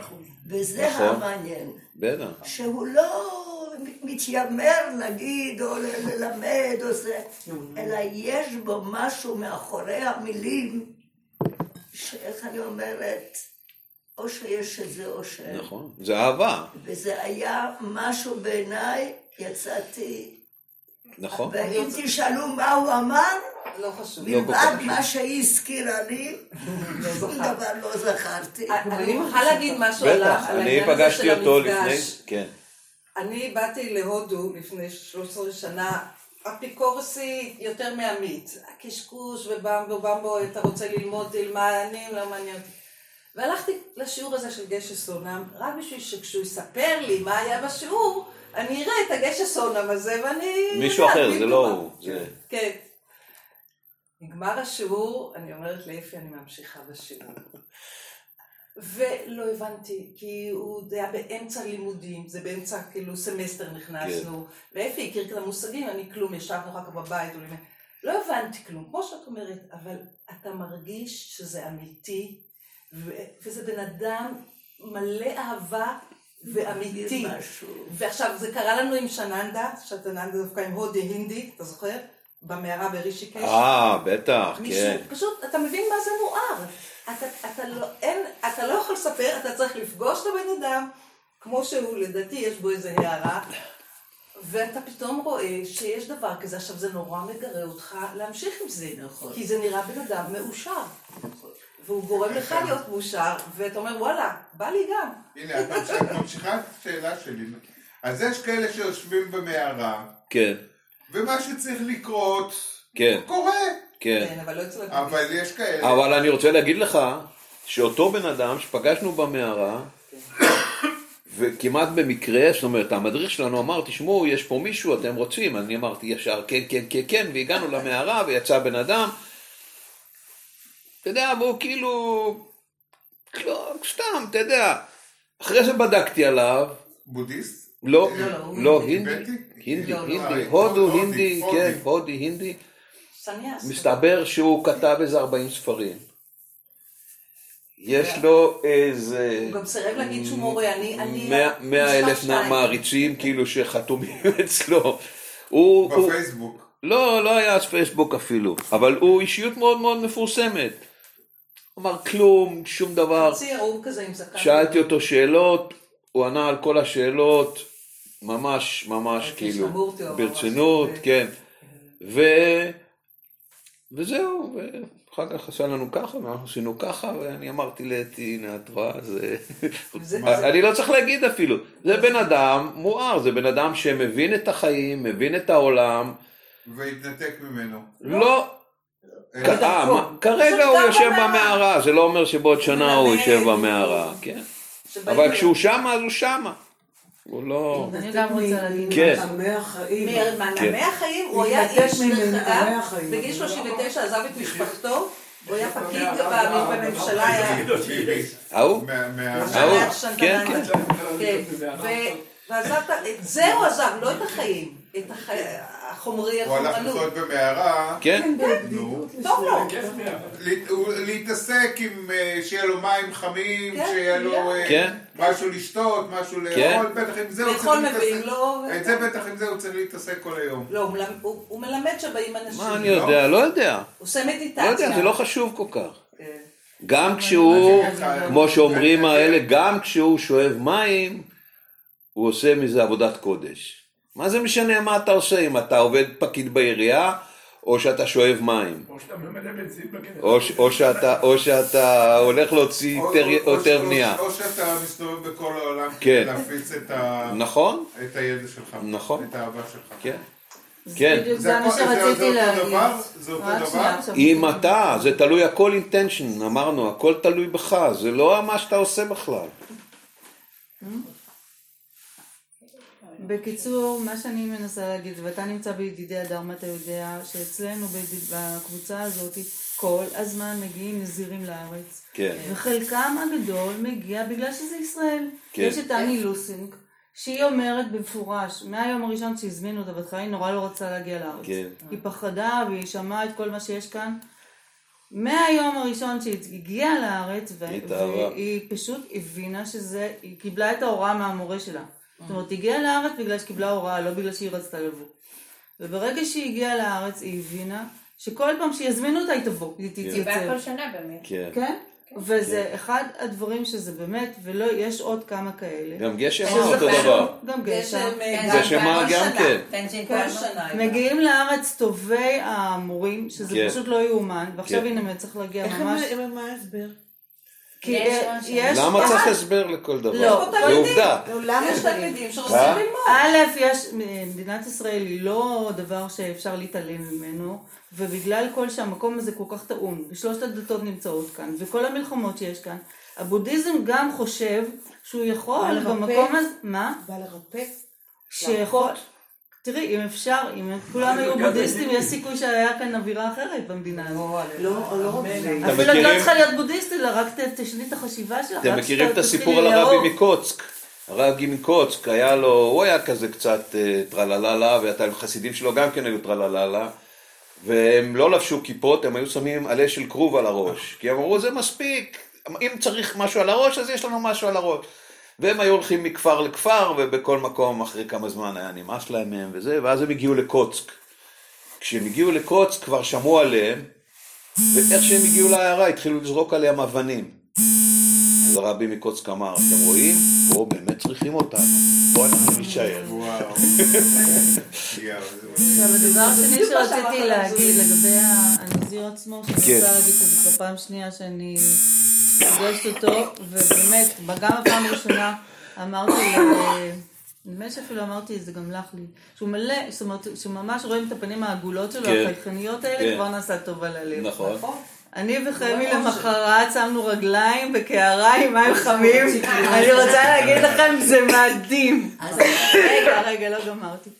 וזה נכון. המעניין. בטח. שהוא לא מתיימר להגיד או ללמד או זה, אלא יש בו משהו מאחורי המילים, שאיך אני אומרת, או שיש את זה או שאין. נכון, זה אהבה, וזה היה משהו בעיניי, יצאתי, נכון? ואם תשאלו מה הוא אמר, לא חשוב. לא מלבד כך. מה שהיא הזכירה לי, שום דבר לא זכרתי. אני מוכרחה להגיד משהו על ה- בטח, על אני העניין הזה פגשתי של אותו לפני, המפגש. כן, אני באתי להודו לפני 13 שנה, אפיקורסי יותר מעמית. קשקוש ובמבו, במבו, אתה רוצה ללמוד, תלמד, אני לא מעניין אותי. והלכתי לשיעור הזה של גשע סונם, רק בשביל שכשהוא יספר לי מה היה בשיעור, אני אראה את הגשע סונם הזה ואני... מישהו אחר, זה לא. הוא, זה- כן. נגמר השיעור, אני אומרת לאפי, אני ממשיכה בשיעור. ולא הבנתי, כי הוא היה באמצע לימודים, זה באמצע כאילו סמסטר נכנסנו, ואפי הכיר את המושגים, אני כלום, ישבנו אחר כך בבית, הוא לימד. לא הבנתי כלום, כמו שאת אומרת, אבל אתה מרגיש שזה אמיתי, ו- וזה בן אדם מלא אהבה ואמיתי. ועכשיו, זה קרה לנו עם שננדה, שננדה דווקא עם הודי הינדי, אתה זוכר? במערה ברישיקש. אה, בטח, מישהו, כן, פשוט, אתה מבין מה זה מואר. אתה, אתה, לא, אין, אתה לא יכול לספר, אתה צריך לפגוש את הבן אדם, כמו שהוא, לדעתי יש בו איזה הערה, ואתה פתאום רואה שיש דבר כזה, עכשיו זה נורא מגרה אותך להמשיך עם זה, נכון. כי זה נראה בן אדם מאושר. והוא גורם לך להיות מאושר, ואתה אומר וואלה, בא לי גם. הנה, את ממשיכה- את ממשיכה את השאלה שלי. אז יש כאלה שיושבים במערה, כן, ומה שצריך לקרות, כן, קורה. כן. כן, אבל לא אצל הגברים. אבל יש כאלה. אבל אני רוצה להגיד לך שאותו בן אדם שפגשנו במערה, וכמעט במקרה, זאת אומרת, המדריך שלנו אמר, תשמעו, יש פה מישהו, אתם רוצים? אני אמרתי ישר, כן, כן, כן, כן, והגענו למערה, ויצא בן אדם. אתה יודע, והוא כאילו, לא, סתם, אתה יודע. אחרי זה בדקתי עליו, בודהיסט? לא, לא, לא, הינדי. הינדי, הינדי, לא, לא. הינדי, אה, הודו, הודי, הינדי. כן, הודי, הינדי. סניאס. מסתבר שהוא כתב איזה 40 ספרים. יש לו איזה... הוא גם סירב להגיד שהוא מורה, אני... אני מאה- אלף. מעריצים כאילו שחתומים אצלו. בפייסבוק. לא, לא היה אז פייסבוק אפילו, אבל הוא אישיות מאוד מאוד מפורסמת. הוא אמר כלום, שום דבר. חצי ערום כזה עם זקן. שאלתי אותו שאלות, הוא ענה על כל השאלות, ממש ממש אבל כאילו, ברצינות, משהו, כן. ו... וזהו, ואחר כך עשה לנו ככה, ואנחנו עשינו ככה, ואני אמרתי לאתי, הנה את רואה, זה... אני לא צריך להגיד אפילו, זה בן אדם מואר, זה בן אדם שמבין את החיים, מבין את העולם, והתנתק ממנו. לא... אה, כ- אה, מה- כרגע הוא יושב במערה. זה לא אומר שבעוד שנה הוא יושב במערה, כן. אבל כשהוא שמה, אז הוא שמה. הוא לא... אני גם רוצה להגיד כן. מנעמי החיים. מנעמי החיים, הוא היה איש, דרך אגב. בגיל 39 עזב את משפחתו, הוא היה פקיד בממשלה, היה... ההוא? ההוא, כן. כן. כן, ו- ועזב, את ה- את זה הוא עזב, לא את החיים, את החומרי, הוא הלך החומרנות. לחיות במערה, כן? נו, טוב לו. להת- הוא- להתעסק עם, אה, שיהיה לו מים חמים, כן, שיהיה לו אה, כן. משהו לשתות, משהו כן. לאכול, בטח עם זה הוא צריך להתעסק. לו. את זה בטח עם זה הוא צריך להתעסק כל היום. לא, הוא מלמד- שבאים אנשים. מה אני יודע? לא יודע. הוא עושה לא מדיטציה. יודע, זה לא חשוב כל כך. כן. גם כשהוא, כמו שאומרים האלה, גם כשהוא שואב מים, הוא עושה מזה עבודת קודש. מה זה משנה מה אתה עושה, אם אתה עובד פקיד בעירייה, או שאתה שואב מים, או שאתה בנזין. או, שאתה, או שאתה הולך להוציא היתר- או- בנייה. או שאתה מסתובב בכל העולם כן. כדי להפיץ את ה- נכון? את הידע שלך. נכון. את האהבה שלך. כן. כן. בדיוק זה מה שרציתי אותו להגיד. דבר? זה אותו דבר? אם אתה, זה תלוי הכל אינטנשן, אמרנו, הכל תלוי בך, זה לא מה שאתה עושה בכלל. בקיצור, מה שאני מנסה להגיד, ואתה נמצא בידידי הדרמה, אתה יודע שאצלנו בקבוצה הזאת כל הזמן מגיעים נזירים לארץ. כן. וחלקם הגדול מגיע בגלל שזה ישראל. כן. יש את אני לוסינג, שהיא אומרת במפורש, מהיום הראשון שהזמינו אותה, בהתחלה היא נורא לא רצתה להגיע לארץ. כן. היא פחדה והיא שמעה את כל מה שיש כאן. מהיום הראשון שהיא הגיעה לארץ. והיא פשוט הבינה שזה, היא קיבלה את ההוראה מהמורה שלה. זאת אומרת, היא הגיעה לארץ בגלל שקיבלה הוראה, לא בגלל שהיא רצתה לבוא. וברגע שהיא הגיעה לארץ, היא הבינה שכל פעם שיזמינו אותה, היא תבוא, היא היא באה תתייצב. כל שנה באמת. כן. כן? וזה אחד הדברים שזה באמת, ולא, יש עוד כמה כאלה. גם גשם שזה אותו דבר. גם גשם. גשם, כל גם. כן. מגיעים לארץ טובי המורים, שזה כן. פשוט לא יאומן, ועכשיו כן. הנה צריך להגיע איך ממש... הם, מה ההסבר? כי יש אה. למה צריך הסבר לכל דבר? לא, זה עובדה. למה יש? תלמידים שרוצים אה? ללמוד. א', יש, מדינת ישראל היא לא דבר שאפשר להתעלם ממנו, ובגלל כל שהמקום הזה כל כך טעון, ושלושת הדתות נמצאות כאן, וכל המלחמות שיש כאן, הבודהיזם גם חושב שהוא יכול? במקום הזה, מה? בא לרפא? שיכול, תראי, אם אפשר, אם כולם היו בודהיסטים, יש סיכוי שהיה כאן אווירה אחרת במדינה הזאת. לא, לא רק זה. אפילו את לא צריכה להיות בודהיסטית, אלא רק ת- תשני את החשיבה שלך. אתם מכירים את הסיפור על. הרבי מקוצק? הרבי מקוצק היה לו, הוא היה כזה קצת אה, טרלללה, והחסידים שלו גם כן היו טרלללה, והם לא לבשו כיפות, הם היו שמים עלה של כרוב על הראש, כי הם אמרו זה מספיק, אם צריך משהו על הראש אז יש לנו משהו על הראש. והם היו הולכים מכפר לכפר, ובכל מקום אחרי כמה זמן היה נמאס להם מהם וזה, ואז הם הגיעו לקוצק. כשהם הגיעו לקוצק כבר שמעו עליהם, ואיך שהם הגיעו לעיירה התחילו לזרוק עליהם אבנים. אז הרבי מקוצק אמר, אתם רואים? פה באמת צריכים אותנו, פה אנחנו נישאר. וואו. עכשיו, הדבר השני שרציתי להגיד לגבי הנזיר עצמו, שאני. רוצה להגיד שזה כבר פעם שנייה שאני פוגשת אותו, ובאמת, גם בפעם הראשונה אמרתי, נדמה לי שאפילו אמרתי את זה גם לך לי, שהוא מלא, זאת אומרת, שממש רואים את הפנים העגולות שלו, כן. החייכניות האלה, כן. כבר נעשה טוב על הלב. נכון. אני וחמי למחרת שמנו רגליים בקערה עם מים חמים, אני רוצה להגיד לכם, זה מדהים. רגע, רגע, לא גמרתי.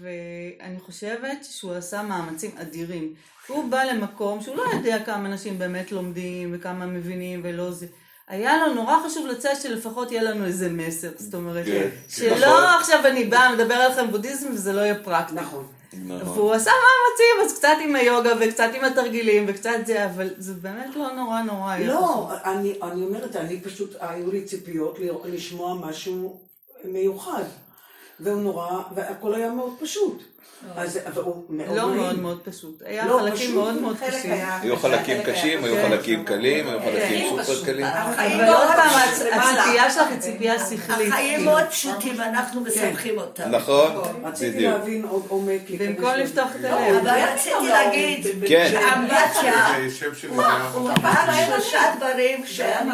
ואני חושבת שהוא עשה מאמצים אדירים. הוא בא למקום שהוא לא יודע כמה אנשים באמת לומדים וכמה מבינים ולא זה. היה לו נורא חשוב לצאת שלפחות יהיה לנו איזה מסר, זאת אומרת, כן, שלא נכון. עכשיו אני באה, מדבר עליכם בודהיזם וזה לא יהיה פרקטי. נכון. נכון. והוא עשה מאמצים, אז קצת עם היוגה וקצת עם התרגילים וקצת זה, אבל זה באמת לא נורא נורא היה לא. אני, אני אומרת, אני פשוט, היו לי ציפיות לשמוע משהו מיוחד. והוא נורא, והכל היה מאוד פשוט. אז, והוא מאוד לא. מאוד מאוד פשוט. היה לא, חלקים מאוד מאוד קשים. היה- היו חלקים קשים, היו כן. חלקים קלים, היו חלקים כן. סופר קלים. החיים אבל עוד פעם. הציפייה שלך היא ציפייה שכלית. החיים כאילו. מאוד פשוטים, אנחנו מסבכים אותם. נכון? רציתי בדיוק. להבין עוד עומק. במקום לפתוח את לזה. הלב. אבל רציתי להגיד כן. שאמבטיה זה שם של הוא הוא אמר שלושה דברים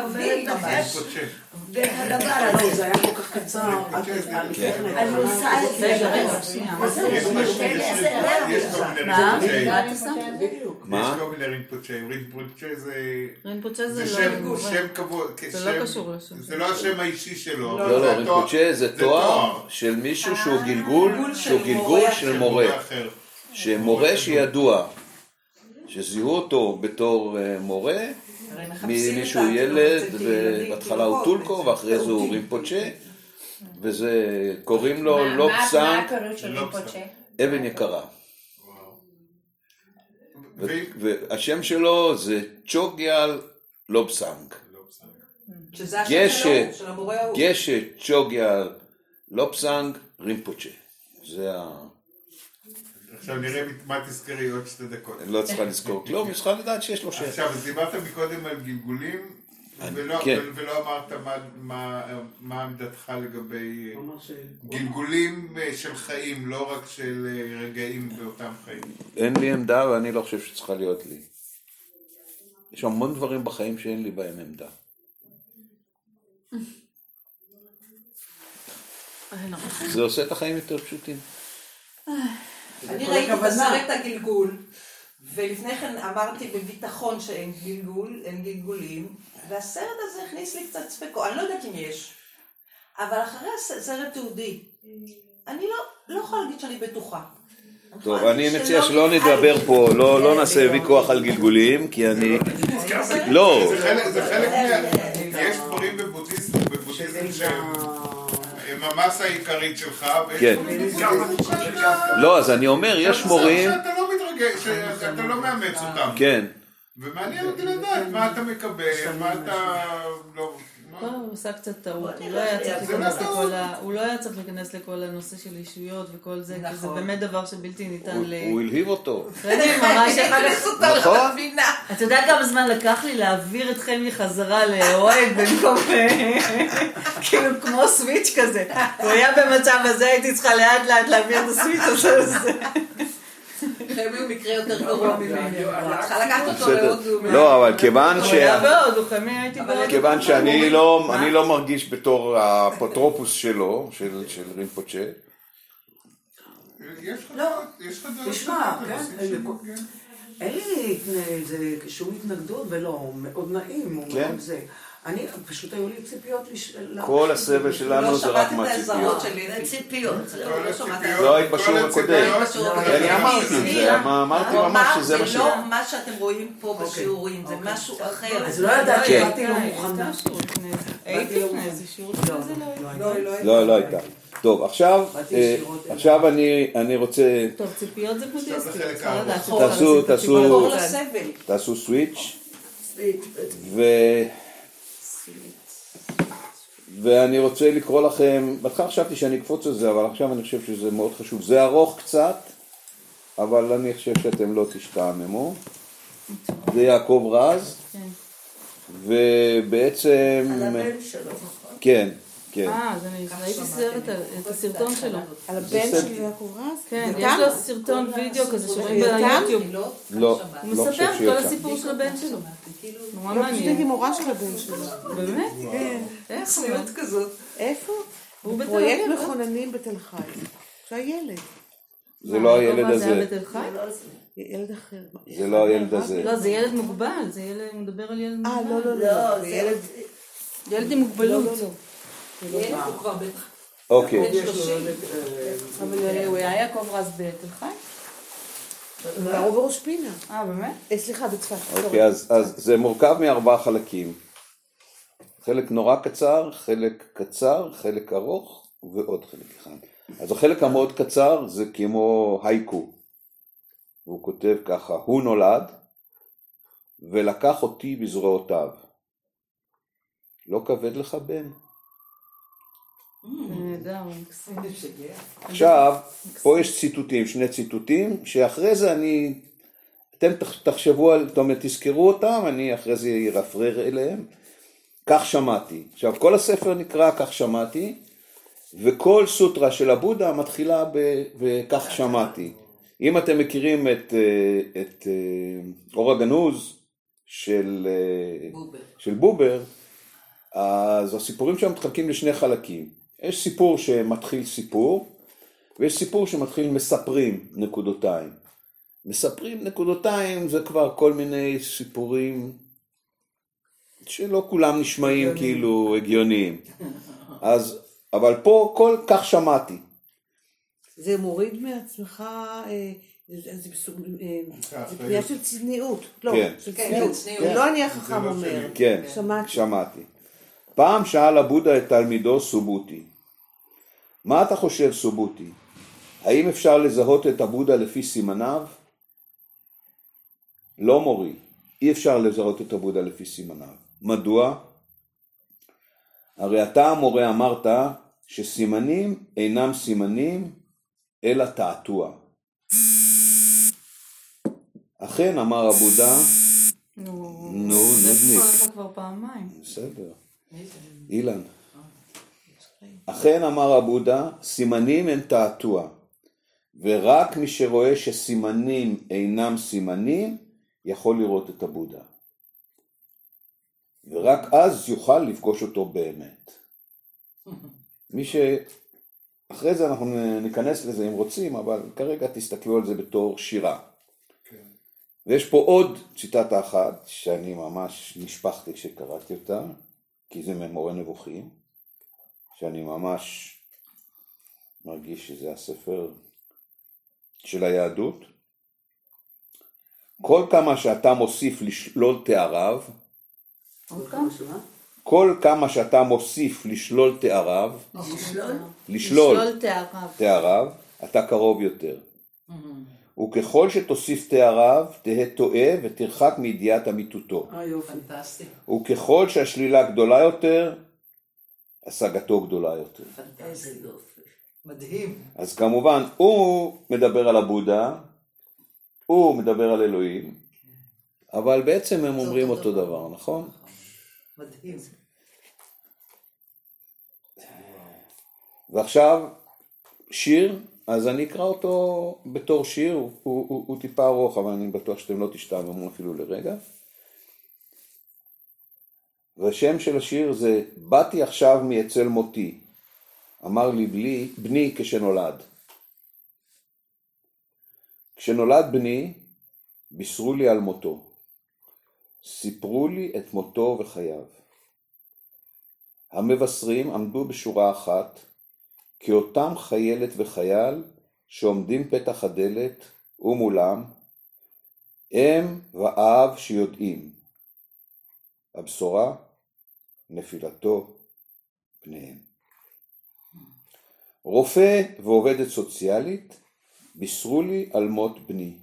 אומרת לכם, קודשם. והדבר לא, הזה, זה היה כל כך קצר. כן אני עושה את זה. מה? רינפוצ'ה. רינפוצ'ה. רינפוצ'ה זה... רינפוצ'ה זה זה שם, לא... שם כבוד, זה שם- לא קשור לשם. זה לא השם האישי שלו. לא, לא, רינפוצ'ה זה תואר של מישהו שהוא גלגול, שהוא גלגול של מורה. שמורה שידוע. שזיהו אותו בתור אה, מורה, מישהו ילד, ובהתחלה הוא טולקו, ואחרי זה הוא רימפוצ'ה, וזה, קוראים לו מה- מה- הפירוש של לופסנג. אבן יקרה. והשם שלו זה צ'וגיאל לובסנג. גשת צ'וגיאל לובסנג רימפוצ'ה. זה ה... עכשיו נראה מה תזכרי עוד שתי דקות. לא צריכה לזכור כלום, היא צריכה לדעת שיש לו שם. עכשיו, אז דיברת מקודם על גלגולים, ולא, כן. ולא אמרת מה, מה, מה עמדתך לגבי גלגולים אה, של חיים, לא רק של אה, רגעים באותם חיים. אין לי עמדה ואני לא חושב שצריכה להיות לי. יש המון דברים בחיים שאין לי בהם עמדה. זה עושה את החיים יותר פשוטים. אני כל ראיתי. הסרט הגלגול, ולפני כן אמרתי בביטחון שאין גלגול, אין גלגולים, והסרט הזה הכניס לי קצת ספקו, אני לא יודעת אם יש, אבל אחרי הסרט תיעודי, אני לא, לא יכולה להגיד שאני בטוחה. טוב, אני מציע שלא נדבר. פה, לא לא נעשה ויכוח על גלגולים, כי אני... לא, זה חלק, זה חלק מה... יש דברים בבודהיזם, בבודהיזם שהם הם המסה העיקרית שלך, ויש כן. לא, אז אני אומר, יש מורים... שאתה לא לא מאמץ אותם. כן, ומעניין אותי לדעת מה אתה מקבל, מה אתה... לא... מה- הוא עשה קצת טעות, הוא לא היה צריך לא להיכנס. לכל ה... הוא לא היה צריך להיכנס לכל הנושא של אישיות וכל זה, כי זה נכון. באמת דבר שבלתי ניתן ל... הוא הלהיב אותו. חמי ממש. הכניס אותה נכון. אתה יודע כמה זמן לקח לי להעביר את חמי חזרה לאוהד במקום... כאילו כמו סוויץ' כזה. הוא היה במצב הזה, הייתי צריכה לאט לאט להעביר את הסוויץ' הזה חמי הוא מקרה יותר גרוע ממני. צריכה לקחת אותו. להודו. לא, אבל כיוון הוא ש... היה בהודו, חמי הייתי בהודו. כיוון שאני לא, אני לא מרגיש בתור האפוטרופוס שלו, של, של רימפוצ'ה, יש לך לא. יש לך דעות תשמע, כן, כן. אין לי שום התנגדות ולא, מאוד נעים, הוא כן. אני, פשוט היו לי ציפיות לש... כל הסבל שלנו לא זה רק שמעת את מהציפיות. האזהרות שלי. זה ציפיות. לא, לא לא היית בשיעור הקודם. אני אמרתי את. זה, אמ- אמרתי ממש אמר, שזה מה ש... זה לא מה שאתם רואים פה בשיעורים, זה אוקיי. משהו אחר. אז לא ידעתי, כן. באתי לא מוכנה. הייתי לפני זה, שיעור לא. לא, הייתה. טוב, עכשיו, אה. עכשיו אני, אני רוצה, טוב, ציפיות זה בודהיסטי. תעשו- תעשו-. תעשו סוויץ', ו... ואני רוצה לקרוא לכם, בהתחלה חשבתי שאני אקפוץ על זה, אבל עכשיו אני חושב שזה מאוד חשוב. זה ארוך קצת, אבל אני חושב שאתם לא תשתעממו. זה יעקב רז, כן. ובעצם... על הבן שלו, נכון? כן, כן. אה, אז אני ראיתי סרט, על- את הסרטון שלו. על הבן של יעקב רז? כן? יש לו סרטון וידאו כזה שרואים? ביוטיוב. לא, הוא לא מספר חושב את כל. הסיפור של הבן שלו. נורא לא, פשוט הייתי מעניין. מורה של הבן שלו. באמת? כן. איך? צניעות כזאת. איפה? הוא בתל פרויקט. לא? מכוננים בתל חי. שהיה ילד. זה לא הילד זה היה הזה, בתל חי? ילד אחר. זה לא הילד הזה. לא, זה ילד מוגבל, זה ילד, הוא מדבר על ילד אה, מוגבל. לא, לא, לא, לא. זה זה ילד... ילד עם מוגבלות. כבר בטח. אוקיי, שלושים. אבל הוא היה יעקב רז בתל חי? גרו בראש פינה. אה, באמת? אה, סליחה, בצפת. אוקיי, אז, אז זה מורכב מארבעה חלקים. חלק נורא קצר, חלק קצר, חלק ארוך ועוד חלק אחד. אז החלק המאוד קצר זה כמו הייקו. הוא כותב ככה, הוא נולד ולקח אותי בזרועותיו. לא כבד לך בן? נהדר, מקסים. עכשיו, פה יש ציטוטים, שני ציטוטים, שאחרי זה אני, אתם תח- תחשבו על, זאת אומרת, תזכרו אותם, אני אחרי זה ארפרר אליהם. כך שמעתי. עכשיו, כל הספר נקרא כך שמעתי, וכל סוטרה של הבודה מתחילה ב- וכך שמעתי. אם אתם מכירים את, אה, את אה, אור הגנוז של, אה, בובר. של בובר, אז הסיפורים שם מתחלקים לשני חלקים. יש סיפור שמתחיל סיפור, ויש סיפור שמתחיל מספרים נקודותיים. מספרים נקודותיים זה כבר כל מיני סיפורים שלא כולם נשמעים כאילו הגיוניים. אז, אבל פה כל כך שמעתי. זה מוריד מעצמך אה, זה אה, אחריות. פנייה של צניעות. לא, כן. של כן, צניעות. לא אני החכם אומר. כן, שמעתי. פעם שאל הבודה את תלמידו סובוטי, מה אתה חושב סובוטי? האם אפשר לזהות את הבודה לפי סימניו? לא מורי, אי אפשר לזהות את הבודה לפי סימניו. מדוע? הרי אתה המורה אמרת שסימנים אינם סימנים אלא תעתוע. אכן אמר הבודה, נו, נו, זה כבר פעמיים. בסדר. אילן. אכן אמר הבודה, סימנים הם תעתוע, ורק מי שרואה שסימנים אינם סימנים, יכול לראות את הבודה. ורק אז יוכל לפגוש אותו באמת. מי ש... אחרי זה אנחנו ניכנס לזה אם רוצים, אבל כרגע תסתכלו על זה בתור שירה. ויש פה עוד ציטטה אחת, שאני ממש נשפכתי כשקראתי אותה, כי זה ממורה נבוכים, שאני ממש מרגיש שזה הספר של היהדות. כל כמה שאתה מוסיף לשלול תאריו, כמה? כל כמה שאתה מוסיף לשלול תאריו, לשלול? תאריו. תאריו, אתה קרוב יותר. וככל שתוסיף תאריו, תהא טועה ותרחק מידיעת אמיתותו. וככל שהשלילה גדולה יותר, השגתו גדולה יותר. מדהים. אז כמובן, הוא מדבר על הבודה, הוא מדבר על אלוהים, אבל בעצם הם אומרים אותו. דבר, נכון? מדהים. ועכשיו, שיר, אז אני אקרא אותו בתור שיר, הוא, הוא, הוא, הוא טיפה ארוך, אבל אני בטוח שאתם לא תשתעממו אפילו לרגע. והשם של השיר זה "באתי עכשיו מאצל מותי", אמר לי בלי, בני כשנולד. כשנולד בני, בישרו לי על מותו. סיפרו לי את מותו וחייו. המבשרים עמדו בשורה אחת, כאותם חיילת וחייל שעומדים פתח הדלת ומולם, אם ואב שיודעים. הבשורה, נפילתו פניהם. רופא ועובדת סוציאלית בישרו לי על מות בני,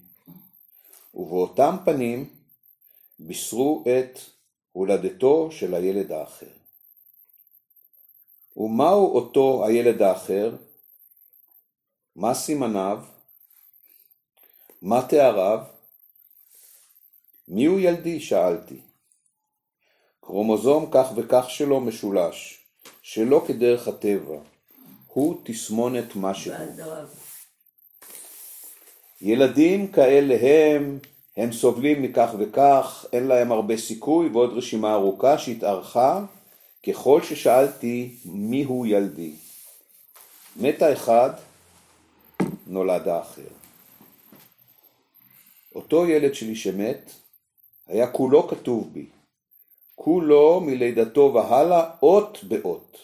ובאותם פנים בישרו את הולדתו של הילד האחר. ומהו אותו הילד האחר? מה סימניו? מה תאריו? מיהו ילדי? שאלתי. כרומוזום כך וכך שלו משולש, שלא כדרך הטבע, הוא תסמונת משהו. ילדים כאלה הם, הם סובלים מכך וכך, אין להם הרבה סיכוי, ועוד רשימה ארוכה שהתארכה ככל ששאלתי מיהו ילדי. מת האחד, נולד האחר. אותו ילד שלי שמת, היה כולו כתוב בי. כולו מלידתו והלאה, אות באות.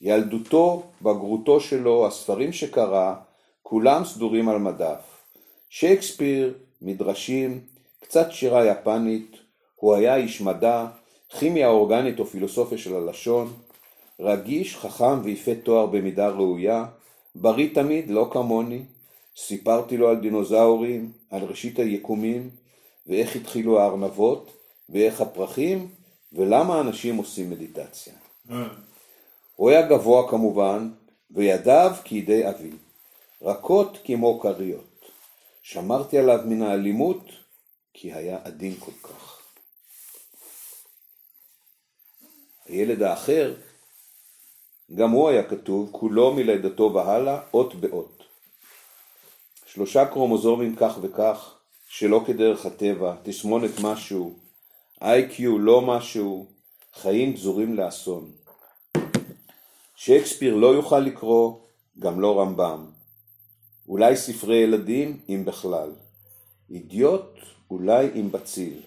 ילדותו, בגרותו שלו, הספרים שקרא, כולם סדורים על מדף. שייקספיר, מדרשים, קצת שירה יפנית, הוא היה איש מדע, כימיה אורגנית או פילוסופיה של הלשון, רגיש, חכם ויפה תואר במידה ראויה, בריא תמיד, לא כמוני, סיפרתי לו על דינוזאורים, על ראשית היקומים, ואיך התחילו הארנבות, ואיך הפרחים, ולמה אנשים עושים מדיטציה. הוא היה גבוה כמובן, וידיו כידי אבי, רכות כמו כריות. שמרתי עליו מן האלימות, כי היה עדין כל כך. הילד האחר, גם הוא היה כתוב, כולו מלידתו והלאה, אות באות. שלושה קרומוזומים כך וכך, שלא כדרך הטבע, תסמונת משהו, איי-קיו לא משהו, חיים גזורים לאסון. שייקספיר לא יוכל לקרוא, גם לא רמב"ם. אולי ספרי ילדים, אם בכלל. אידיוט, אולי אם בציל.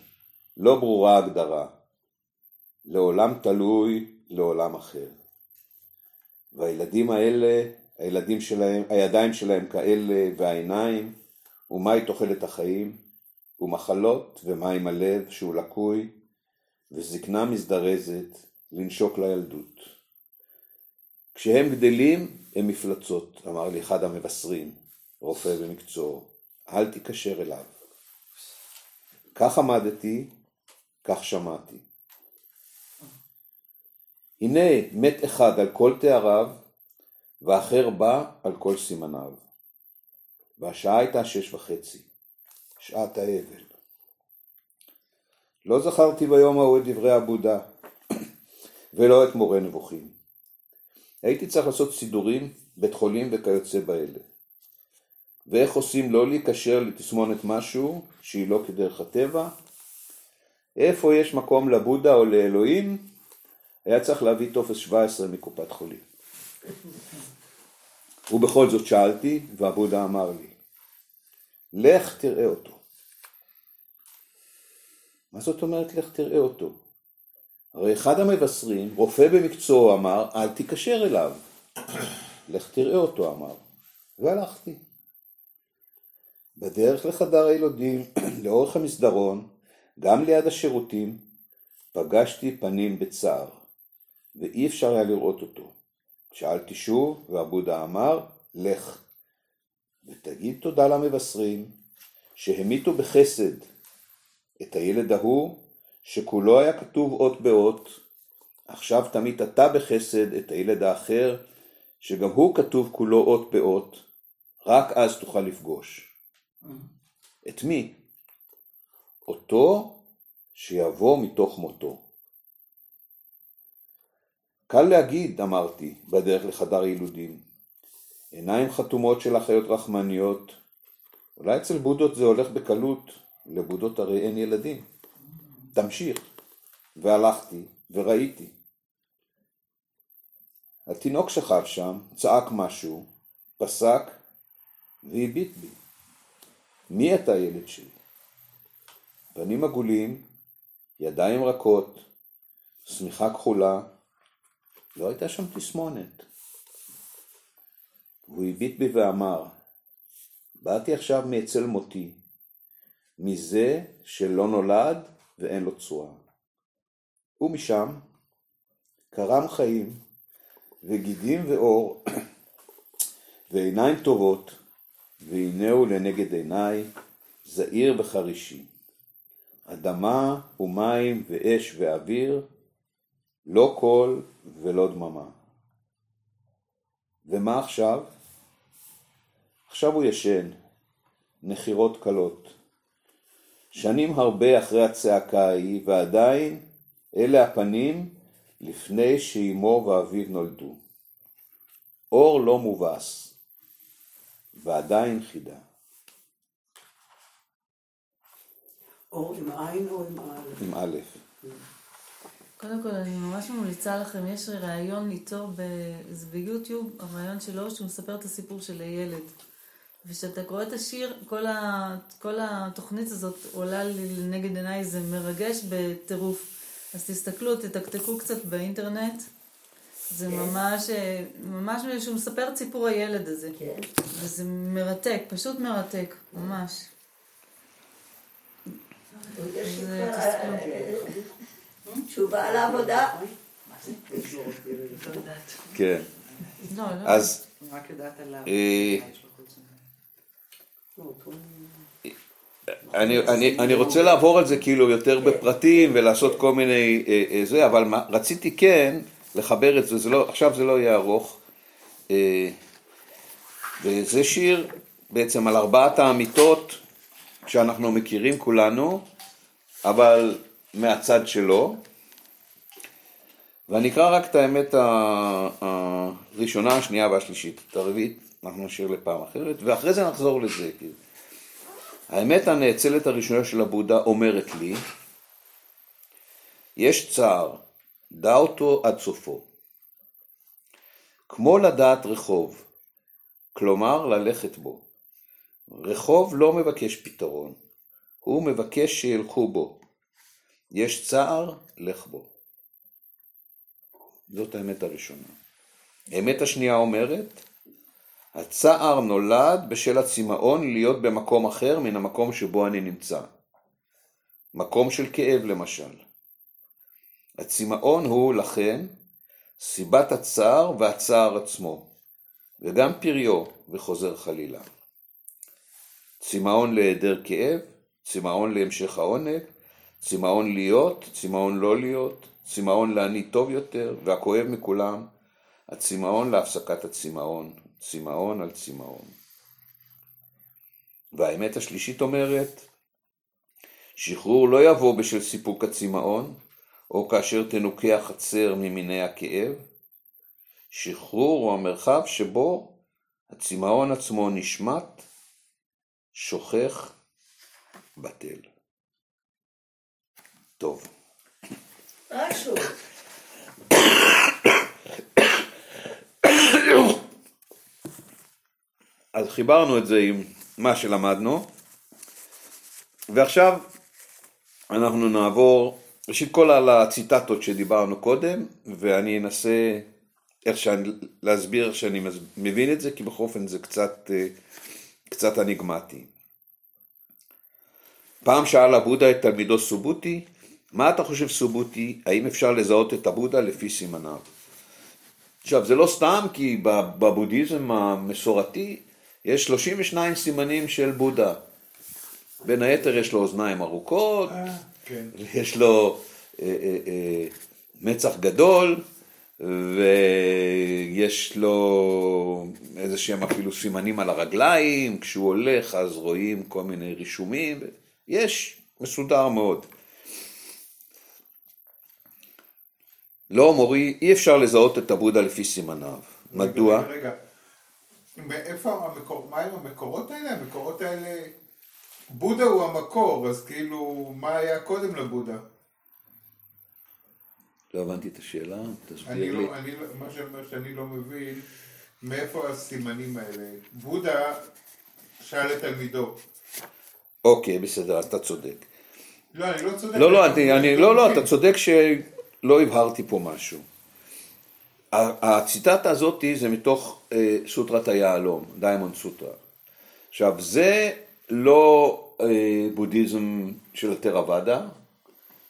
לא ברורה ההגדרה. לעולם תלוי, לעולם אחר. והילדים האלה, הילדים שלהם, הידיים שלהם כאלה, והעיניים, ומהי תוחלת החיים, ומחלות ומהם הלב שהוא לקוי, וזקנה מזדרזת לנשוק לילדות. כשהם גדלים הם מפלצות, אמר לי אחד המבשרים, רופא במקצועו, אל תיקשר אליו. כך עמדתי, כך שמעתי. הנה מת אחד על כל תאריו, ואחר בא על כל סימניו. והשעה הייתה שש וחצי, שעת האבל. לא זכרתי ביום ההוא את דברי הבודה, ולא את מורה נבוכים. הייתי צריך לעשות סידורים, בית חולים וכיוצא באלה. ואיך עושים לא להיקשר לתסמונת משהו שהיא לא כדרך הטבע? איפה יש מקום לבודה או לאלוהים? היה צריך להביא טופס 17 מקופת חולים. ובכל זאת שאלתי, והבודה אמר לי, לך תראה אותו. מה זאת אומרת לך תראה אותו? הרי אחד המבשרים, רופא במקצועו אמר, אל תיקשר אליו. לך תראה אותו אמר. והלכתי. בדרך לחדר הילודים, לאורך המסדרון, גם ליד השירותים, פגשתי פנים בצער, ואי אפשר היה לראות אותו. שאלתי שוב, והבודה אמר, לך. ותגיד תודה למבשרים, שהמיתו בחסד את הילד ההוא, שכולו היה כתוב אות באות, עכשיו תמית אתה בחסד את הילד האחר, שגם הוא כתוב כולו אות באות, רק אז תוכל לפגוש. את מי? אותו שיבוא מתוך מותו. קל להגיד, אמרתי, בדרך לחדר ילודים. עיניים חתומות של אחיות רחמניות, אולי אצל בודות זה הולך בקלות, לבודות הרי אין ילדים. תמשיך. והלכתי, וראיתי. התינוק שכב שם, צעק משהו, פסק, והביט בי. מי אתה ילד שלי? פנים עגולים, ידיים רכות, שמיכה כחולה, לא הייתה שם תסמונת. והוא הביט בי ואמר, באתי עכשיו מאצל מותי, מזה שלא נולד ואין לו צורה. ומשם קרם חיים וגידים ואור ועיניים טובות והנהו לנגד עיניי זעיר וחרישי. אדמה ומים ואש ואוויר, לא קול ולא דממה. ומה עכשיו? עכשיו הוא ישן, נחירות קלות. שנים הרבה אחרי הצעקה ההיא, ועדיין אלה הפנים לפני שאימו ואביו נולדו. אור לא מובס, ועדיין חידה. אור עם עין או עם א'? עם א'. קודם כל, אני ממש ממליצה לכם, יש ראיון ליצור זה ביוטיוב, הראיון שלו, שהוא מספר את הסיפור של הילד. וכשאתה קורא את השיר, כל, ה, כל התוכנית הזאת עולה לי לנגד עיניי, זה מרגש בטירוף. אז תסתכלו, תתקתקו קצת באינטרנט. זה ממש, ממש שהוא מספר את סיפור הילד הזה. כן. וזה מרתק, פשוט מרתק, ממש. יש לי זה כבר, תסתכלו. תשובה על העבודה. כן. לא, לא. אז רק יודעת עליו. אה, אני, אני, אני רוצה לעבור על זה כאילו יותר בפרטים ולעשות כל מיני אה, אה, זה, אבל מה, רציתי כן לחבר את זה, זה לא, עכשיו זה לא יהיה ארוך. אה, וזה שיר בעצם על ארבעת האמיתות שאנחנו מכירים כולנו, אבל מהצד שלו. ואני אקרא רק את האמת הראשונה, השנייה והשלישית. את הרביעית אנחנו נשאיר לפעם אחרת, ואחרי זה נחזור לזה. האמת הנאצלת הראשונה של הבודה אומרת לי, יש צער, דע אותו עד סופו. כמו לדעת רחוב, כלומר ללכת בו. רחוב לא מבקש פתרון, הוא מבקש שילכו בו. יש צער, לך בו. זאת האמת הראשונה. האמת השנייה אומרת, הצער נולד בשל הצמאון להיות במקום אחר מן המקום שבו אני נמצא. מקום של כאב למשל. הצמאון הוא לכן סיבת הצער והצער עצמו, וגם פריו וחוזר חלילה. צמאון להיעדר כאב, צמאון להמשך העונג, צמאון להיות, צמאון לא להיות, צמאון לעני טוב יותר, והכואב מכולם, הצמאון להפסקת הצמאון, צמאון על צמאון. והאמת השלישית אומרת, שחרור לא יבוא בשל סיפוק הצמאון, או כאשר תנוקה החצר ממיני הכאב. שחרור הוא המרחב שבו הצמאון עצמו נשמט, שוכח, בטל. טוב. משהו. אז חיברנו את זה עם מה שלמדנו, ועכשיו אנחנו נעבור ראשית כל על הציטטות שדיברנו קודם, ואני אנסה איך שאני, להסביר איך שאני מבין את זה, כי בכל אופן זה קצת, אה, קצת אניגמטי. פעם שאל הבודה את תלמידו סובוטי, מה אתה חושב סובוטי, האם אפשר לזהות את הבודה לפי סימניו? עכשיו זה לא סתם כי בבודהיזם המסורתי יש 32 סימנים של בודה. בין היתר יש לו אוזניים ארוכות, כן. יש לו אה, אה, אה, מצח גדול, ויש לו איזה שהם אפילו סימנים על הרגליים, כשהוא הולך אז רואים כל מיני רישומים, יש, מסודר מאוד. לא מורי, אי אפשר לזהות את הבודה לפי סימניו. מדוע? רגע, רגע. איפה המקור, מה עם המקורות האלה? המקורות האלה, בודה הוא המקור, אז כאילו, מה היה קודם לבודה? לא הבנתי את השאלה, תסביר אני לי. לא, אני, לא- מה שאומר שאני לא מבין, מאיפה הסימנים האלה? בודה שאל את תלמידו. אוקיי, בסדר, אז אתה צודק. לא, אני לא צודק. לא, לא, אני אני, לא, לא, אתה צודק שלא הבהרתי פה משהו. הציטטה הזאת זה מתוך אה, סוטרת היהלום, Diamond Sutra. עכשיו, זה לא אה, בודהיזם של התרוואדה,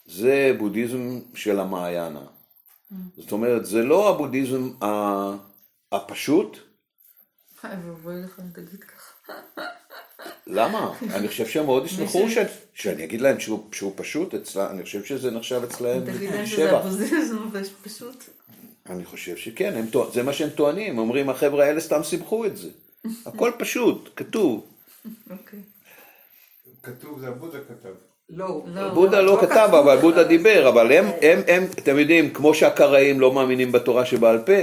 זה בודהיזם של המהאיאנה. זאת אומרת, זה לא הבודהיזם הפשוט, ואבוי לך אם תגיד ככה. למה? אני חושב שהם מאוד ישמחו ש... שאני אגיד להם שהוא, שהוא פשוט אצלם, אני חושב שזה נחשב אצלם תגיד להם שזה שבח. אני חושב שכן, הם, זה מה שהם טוענים, אומרים החבר'ה האלה סתם סיבכו את זה. הכל פשוט, כתוב. אוקיי. כתוב, זה הבודה כתב. לא. לא. בודה לא כתב, אבל בודה דיבר, אבל הם, הם, הם, אתם יודעים, כמו שהקראים לא מאמינים בתורה שבעל פה,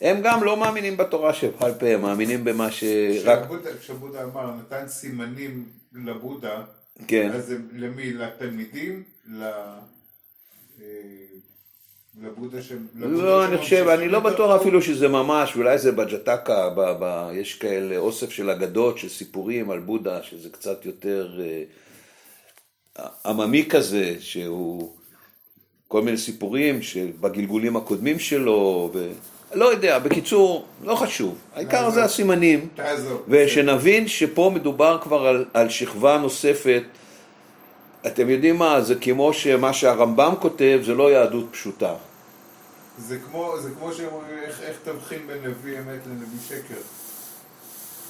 הם גם לא מאמינים בתורה שבעל פה, הם מאמינים במה שרק... כשהבודה אמר, נתן סימנים לבודה, כן. אז למי? לתלמידים? ל... אה, לבודה ש... לבודה לא, אני חושב, אני לא בטוח? אפילו שזה ממש, אולי זה בג'טקה, יש כאלה אוסף של אגדות, של סיפורים על בודה, שזה קצת יותר אה, עממי כזה, שהוא כל מיני סיפורים שבגלגולים הקודמים שלו, ו... לא יודע, בקיצור, לא חשוב, העיקר זה הסימנים, תעזוב. ושנבין שפה מדובר כבר על, על שכבה נוספת, אתם יודעים מה, זה כמו שמה שהרמב"ם כותב, זה לא יהדות פשוטה. זה כמו, זה כמו שהם אומרים, איך, איך תבחין בין נביא אמת לנביא שקר?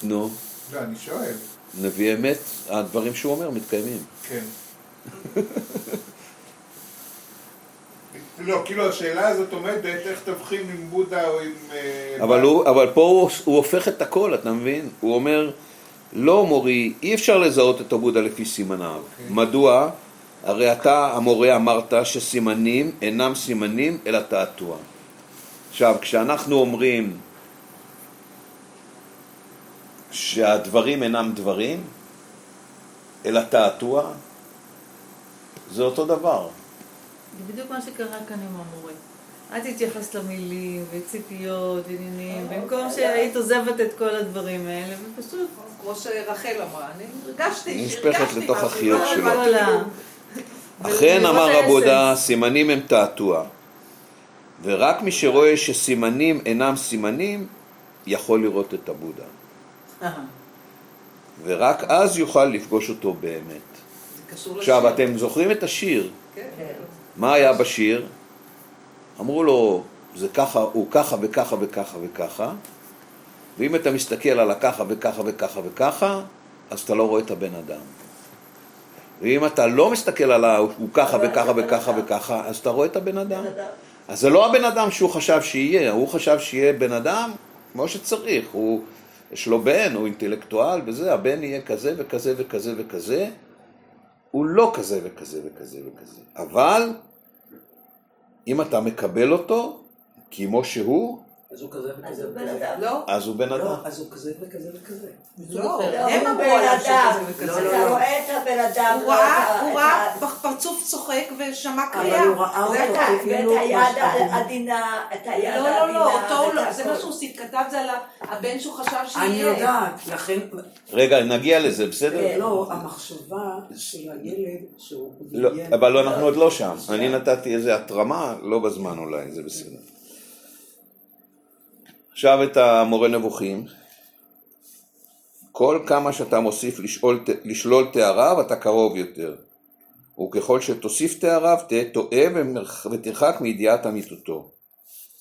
נו, לא, אני שואל. נביא אמת, הדברים שהוא אומר מתקיימים. כן. לא, כאילו השאלה הזאת עומדת, איך תבחין עם בודה או עם... אה, אבל, הוא, אבל פה הוא, הוא הופך את הכל, אתה מבין? הוא אומר, לא מורי, אי אפשר לזהות את הבודה לפי סימניו. מדוע? הרי אתה, המורה, אמרת שסימנים אינם סימנים אלא תעתוע. עכשיו, כשאנחנו אומרים שהדברים אינם דברים, אלא תעתוע, זה אותו דבר. זה בדיוק מה שקרה כאן עם המורה. אל תתייחס למילים וציפיות ועניינים, במקום שהיית עוזבת את כל הדברים האלה, ופשוט... כמו שרחל אמרה, אני הרגשתי, נשפכת לתוך החיוך לא שלו. הבנתי כלום. אכן אמר. הבודה, סימנים הם תעתוע. ורק מי שרואה שסימנים אינם סימנים, יכול לראות את הבודה. ורק אז יוכל לפגוש אותו באמת. עכשיו. אתם זוכרים את השיר? כן. מה היה בשיר? אמרו לו, זה ככה, הוא ככה וככה וככה וככה, ואם אתה מסתכל על הככה וככה וככה וככה, אז אתה לא רואה את הבן אדם. ואם אתה לא מסתכל על. הוא ככה וככה וככה וככה, אז אתה רואה את הבן אדם. אז זה לא הבן אדם שהוא חשב שיהיה, הוא חשב שיהיה בן אדם כמו שצריך, הוא, יש לו בן, הוא אינטלקטואל וזה, הבן יהיה כזה וכזה וכזה וכזה, הוא לא כזה וכזה וכזה וכזה, אבל אם אתה מקבל אותו כמו שהוא, אז הוא כזה אז וכזה וכזה. אדם. לא, אז הוא בן לא, אדם. אז הוא כזה וכזה וכזה. לא, לא, הם אמרו עליו שהוא אדם. כזה וכזה. לא, אתה לא. רואה את הבן אדם. הוא לא ראה, פרצוף צוחק ושמע אבל קריאה. הוא ראה זה אותו. כאילו ואת היד. העדינה, את היד לא, העדינה. לא, לא, לא, זה. מה שהוא כתב זה על הבן שהוא חשב שיהיה. אני יודעת, לכן, רגע, נגיע לזה, בסדר? לא, המחשבה של הילד שהוא... לא, אבל לא, אנחנו עוד לא שם. אני נתתי איזה התרמה, לא בזמן אולי, זה בסדר. עכשיו את המורה נבוכים. כל כמה שאתה מוסיף לשאול, לשלול תאריו, אתה קרוב יותר. וככל שתוסיף תאריו, תהיה טועה ותרחק מידיעת אמיתותו.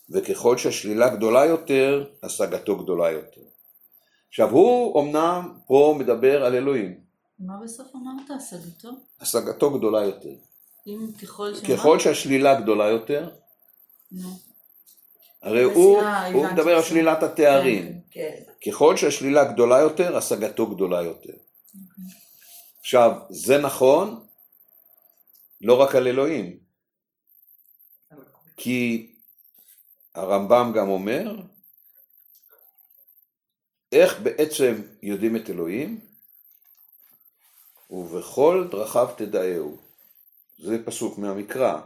וככל שהשלילה גדולה יותר, השגתו גדולה יותר. עכשיו, הוא אמנם פה מדבר על אלוהים. מה בסוף אמרת? השגתו? השגתו גדולה יותר. אם ככל שמה? ככל שהשלילה גדולה יותר, נו. הרי הוא, הוא מדבר על. שלילת התארים. כן. ככל שהשלילה גדולה יותר, השגתו גדולה יותר. עכשיו, זה נכון לא רק על אלוהים, כי הרמב"ם גם אומר, איך בעצם יודעים את אלוהים? ובכל דרכיו תדעהו. זה פסוק מהמקרא.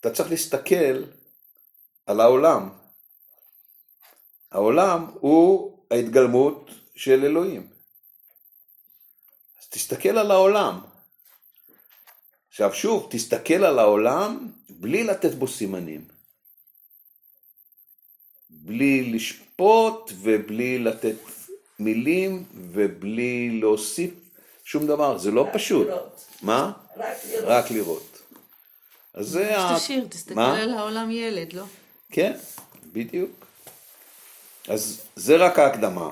אתה צריך להסתכל על העולם. העולם הוא ההתגלמות של אלוהים. אז תסתכל על העולם. עכשיו שוב, תסתכל על העולם בלי לתת בו סימנים. בלי לשפוט ובלי לתת מילים ובלי להוסיף שום דבר, זה לא פשוט. לראות. מה? רק לראות. רק לראות. אז זה ה... תשאיר, תסתכל מה? על העולם ילד, לא? כן, בדיוק. אז זה רק ההקדמה.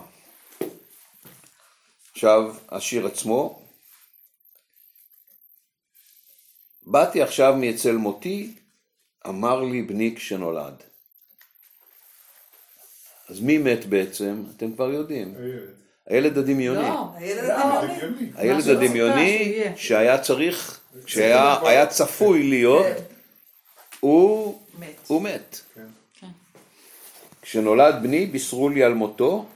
עכשיו, השיר עצמו. באתי עכשיו מאצל מותי, אמר לי בני כשנולד. אז מי מת בעצם? אתם כבר יודעים. הילד הדמיוני. לא, הילד. הדמיוני. שהיה צריך, שהיה היה צפוי להיות, הוא מת. כשנולד בני בישרו לי על מותו,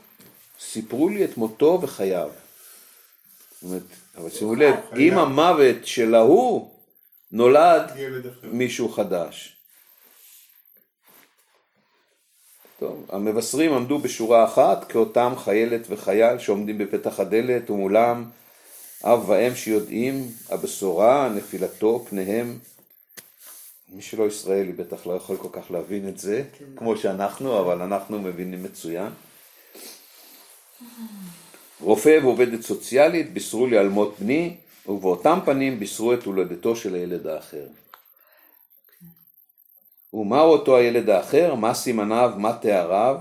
סיפרו לי את מותו וחייו. זאת אומרת, אבל שימו לב, עם המוות של ההוא נולד. מישהו חדש. טוב, המבשרים עמדו בשורה אחת כאותם חיילת וחייל שעומדים בפתח הדלת ומולם אב ואם שיודעים הבשורה, נפילתו, פניהם. מי שלא ישראלי בטח לא יכול כל כך להבין את זה, כמו שאנחנו, אבל אנחנו מבינים מצוין. רופא ועובדת סוציאלית בישרו לי על מות בני, ובאותם פנים בישרו את הולדתו של הילד האחר. ומהו אותו הילד האחר? מה סימניו? מה תאריו?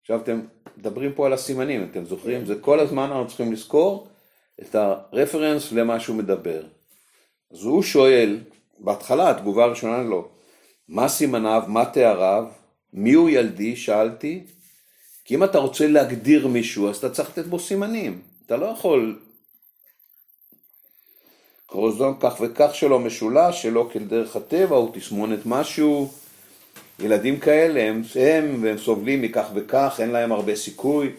עכשיו אתם מדברים פה על הסימנים, אתם זוכרים? זה כל הזמן אנחנו צריכים לזכור את הרפרנס למה שהוא מדבר. אז הוא שואל, בהתחלה התגובה הראשונה לו, מה סימניו? מה תאריו? מי הוא ילדי? שאלתי. כי אם אתה רוצה להגדיר מישהו, אז אתה צריך לתת בו סימנים. אתה לא יכול... קרוזון כך וכך שלו משולש, שלא כדרך הטבע, הוא תסמונת משהו. ילדים כאלה הם, הם והם סובלים מכך וכך, אין להם הרבה סיכוי.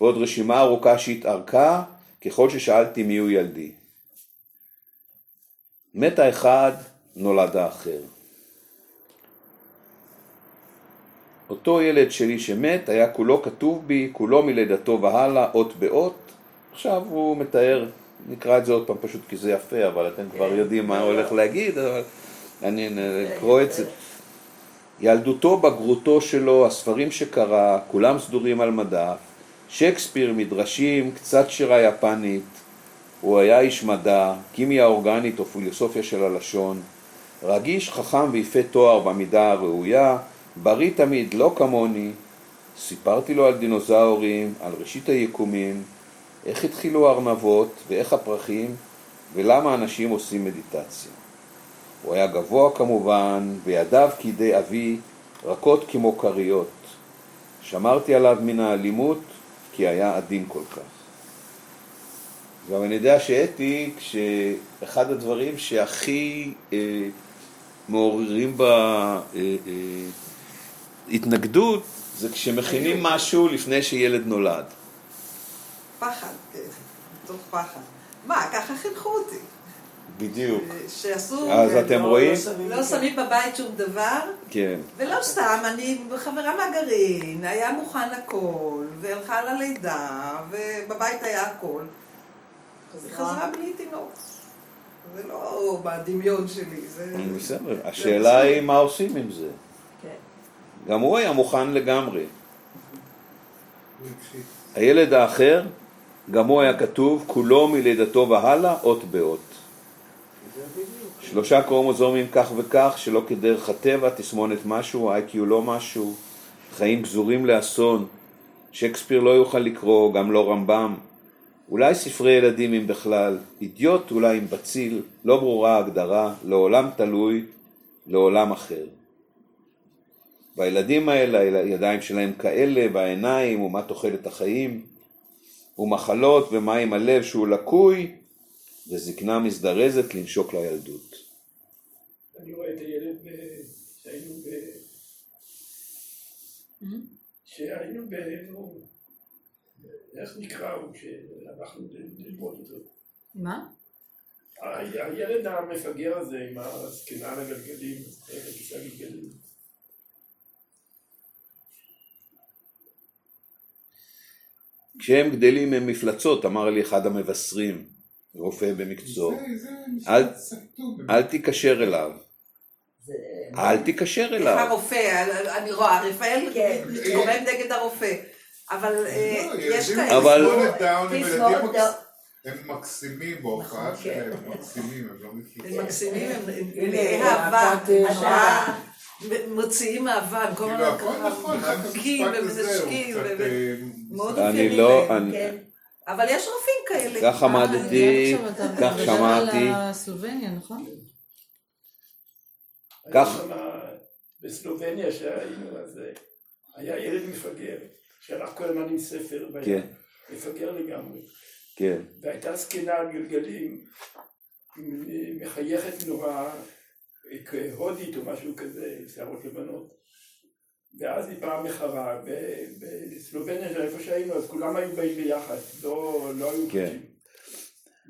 ועוד רשימה ארוכה שהתארכה, ככל ששאלתי מי הוא ילדי. מת האחד, נולד האחר. אותו ילד שלי שמת היה כולו כתוב בי, כולו מלידתו והלאה, אות באות. עכשיו הוא מתאר, נקרא את זה עוד פעם פשוט כי זה יפה, אבל אתם כבר יודעים מה הוא הולך להגיד, אבל אני אקרוא את זה. ילדותו, בגרותו שלו, הספרים שקרא, כולם סדורים על מדף, שייקספיר, מדרשים, קצת שירה יפנית, הוא היה איש מדע, קימיה אורגנית או פילוסופיה של הלשון, רגיש, חכם ויפה תואר במידה הראויה, בריא תמיד, לא כמוני. סיפרתי לו על דינוזאורים, על ראשית היקומים, איך התחילו הארנבות ואיך הפרחים ולמה אנשים עושים מדיטציה. הוא היה גבוה כמובן, וידיו כידי אבי רכות כמו כריות. שמרתי עליו מן האלימות כי היה עדין כל כך. גם אני יודע שאתי, כשאחד הדברים שהכי אה, מעוררים בהתנגדות, זה כשמכינים משהו לפני שילד נולד. פחד, כן. מתוך פחד. מה, ככה חינכו אותי. בדיוק. שעשו... אז אתם רואים? לא שמים בבית שום דבר, כן. ולא סתם, אני חברה מהגרעין, היה מוכן הכל, והלכה ללידה, ובבית היה הכל. אז היא חזרה בלי תינוק. זה לא בדמיון שלי, זה... בסדר. השאלה היא מה עושים עם זה. כן. גם הוא היה מוכן לגמרי. הילד האחר, גם הוא היה כתוב, כולו מלידתו והלאה, אות באות. שלושה קרומוזומים כך וכך, שלא כדרך הטבע, תסמונת משהו, איי-קיו לא משהו, חיים גזורים לאסון, שייקספיר לא יוכל לקרוא, גם לא רמב"ם, אולי ספרי ילדים אם בכלל, אידיוט אולי עם בציל, לא ברורה ההגדרה, לעולם תלוי, לעולם אחר. והילדים האלה, הידיים שלהם כאלה, והעיניים, ומה תוחלת החיים, ומחלות, ומה עם הלב שהוא לקוי, וזקנה מזדרזת לנשוק לילדות. אני רואה את הילד ב- שהיינו ב... שהיינו ב... איך נקרא הוא שהלכנו ללמוד אותו? מה? הילד המפגר הזה עם הזקנה על הגלגלים, בכיסא הגלגלים. כשהם גדלים הם מפלצות, אמר לי אחד המבשרים, רופא במקצוע, זה- זה אל-. אל תיקשר אליו, אל תיקשר אליו. הרופא, אני רואה, רפאל כן. מתקומם נגד הרופא. אבל אה, לא, יש כאלה. אבל- הם. הם מקסימים בהופעה נכון, שלהם, כן. הם מקסימים, הם לא הם מפלצות. מקסימים, הם הם הנה, מלאי אהבה, אה, השראה, מוציאים אהבה, הם כל הזמן מחבקים המשפט הזה הוא ומנשקים, קצת... ו- אה, מאוד אני אופייני לא, להם. כן. אבל יש רופאים כאלה. כך עמדתי, כך שמעתי, נכון? כך. בסלובניה שהיינו, אז אה, היה ילד מפגר, שהלך כל הזמן עם ספר, והיה כן. מפגר לגמרי. כן, והייתה זקנה על גלגלים, מחייכת נורא, הודית או משהו כזה, שערות לבנות. ואז היא באה מחרה, בסלובניה, איפה שהיינו, אז כולם היו באים ביחד, לא, לא היו כן. פוגשים.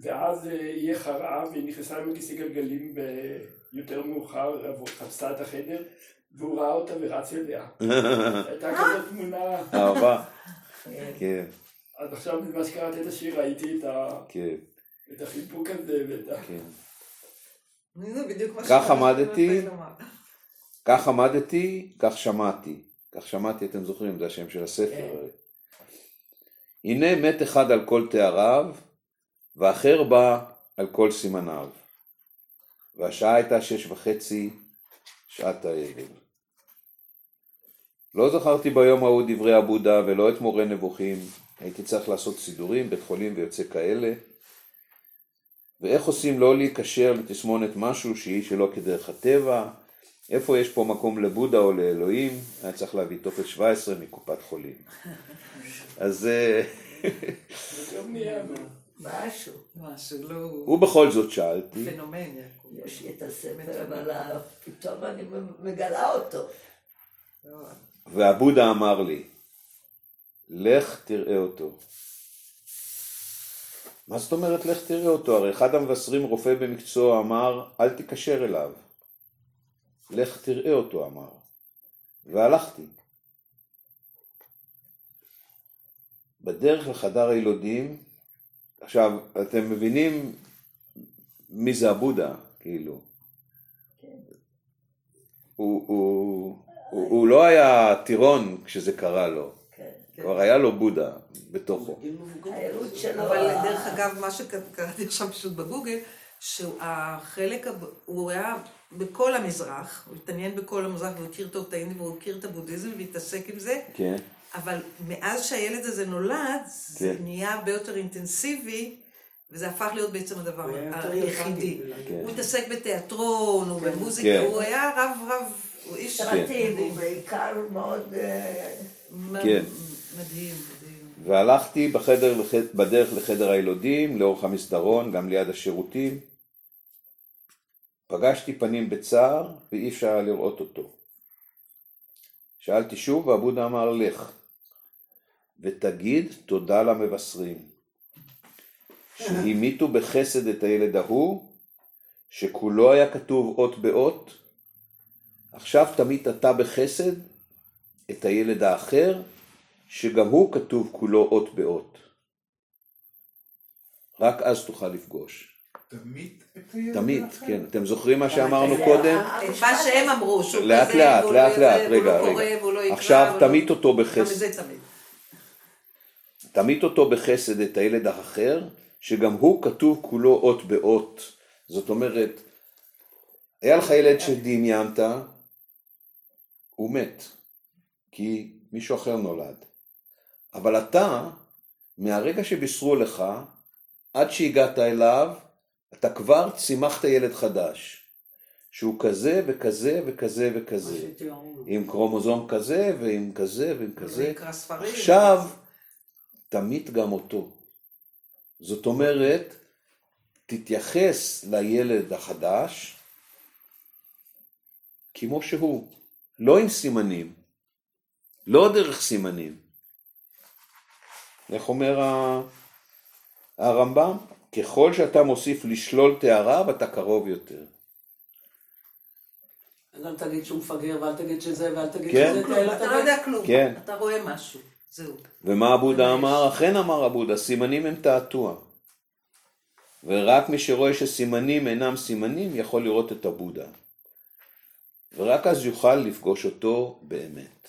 ואז אה, היא חרה, והיא נכנסה עם הכיסא גלגלים ב- יותר מאוחר, חפשה את החדר, והוא ראה אותה ורץ אליה. הייתה כזאת תמונה. אהבה, כן, אז עכשיו בזמן שקראתי את השיר ראיתי את, ה... כן, את החיבוק הזה ואת ה... כן. כך עמדתי. כך עמדתי, כך שמעתי. כך שמעתי, אתם זוכרים, זה השם של הספר. הרי. הנה מת אחד על כל תאריו, ואחר בא על כל סימניו. והשעה הייתה שש וחצי, שעת הערב. לא זכרתי ביום ההוא דברי הבודה ולא את מורה נבוכים, הייתי צריך לעשות סידורים, בית חולים ויוצא כאלה. ואיך עושים לא להיקשר לתסמונת משהו שהיא שלא כדרך הטבע, איפה יש פה מקום לבודה או לאלוהים, היה צריך להביא טופס 17 מקופת חולים. אז אה. משהו. משהו לא... ובכל זאת שאלתי, פנומן. יש לי את הספר, אבל פתאום אני מגלה אותו. והבודה אמר לי, לך תראה אותו. מה זאת אומרת לך תראה אותו? הרי אחד המבשרים רופא במקצוע אמר, אל תיקשר אליו. לך תראה אותו אמר. והלכתי. בדרך לחדר הילודים, עכשיו, אתם מבינים מי זה הבודה, כאילו. הוא, הוא, הוא, הוא לא היה טירון כשזה קרה לו. כן. כבר היה לו בודה בתוכו. אבל דרך אגב, מה שקראתי עכשיו פשוט בגוגל, שהחלק, הוא היה בכל המזרח, הוא התעניין בכל המזרח, והוא הכיר טוב את האינדים, והוא הכיר את הבודהיזם והתעסק עם זה, כן, אבל מאז שהילד הזה נולד, זה כן. נהיה הרבה יותר אינטנסיבי, וזה הפך להיות בעצם הדבר היחידי. כן. הוא התעסק בתיאטרון, הוא במוזיקה, כן. הוא היה רב רב, הוא איש סרטים, הוא בעיקר מאוד... אה, כן. מדהים. והלכתי בחדר, בדרך לחדר הילודים, לאורך המסדרון, גם ליד השירותים. פגשתי פנים בצער, ואי אפשר היה לראות אותו. שאלתי שוב, והבודה אמר לך, ותגיד תודה למבשרים, שהמיתו בחסד את הילד ההוא, שכולו היה כתוב אות באות, עכשיו תמית אתה בחסד את הילד האחר, שגם הוא כתוב כולו אות באות. רק אז תוכל לפגוש. תמית את הילד תמיד, האחר? כן. אתם זוכרים מה שאמרנו קודם? מה שהם אמרו, שהוא לאט כזה, לאט, לאט לא לאט, והוא רגע, לא רגע. לא עכשיו לא- תמית אותו בחסד. תמית אותו בחסד את הילד האחר, שגם הוא כתוב כולו אות באות. זאת אומרת, היה לך ילד שדמיינת, הוא מת, כי מישהו אחר נולד. אבל אתה, מהרגע שבישרו לך, עד שהגעת אליו, אתה כבר צימחת ילד חדש, שהוא כזה וכזה וכזה וכזה, עם כרומוזום כזה ועם כזה ועם כזה. עכשיו, תמית גם אותו. זאת אומרת, תתייחס לילד החדש כמו שהוא, לא עם סימנים, לא דרך סימנים. איך אומר ה- הרמב"ם? ככל שאתה מוסיף לשלול תאריו, אתה קרוב יותר. אז אל תגיד שהוא מפגר, ואל תגיד שזה, ואל תגיד כן. שזה, כלום, אתה לא יודע כלום. כן. אתה רואה משהו. זהו. ומה הבודה אמר? אכן אמר הבודה, סימנים הם תעתוע. ורק מי שרואה שסימנים אינם סימנים יכול לראות את הבודה. ורק אז יוכל לפגוש אותו באמת.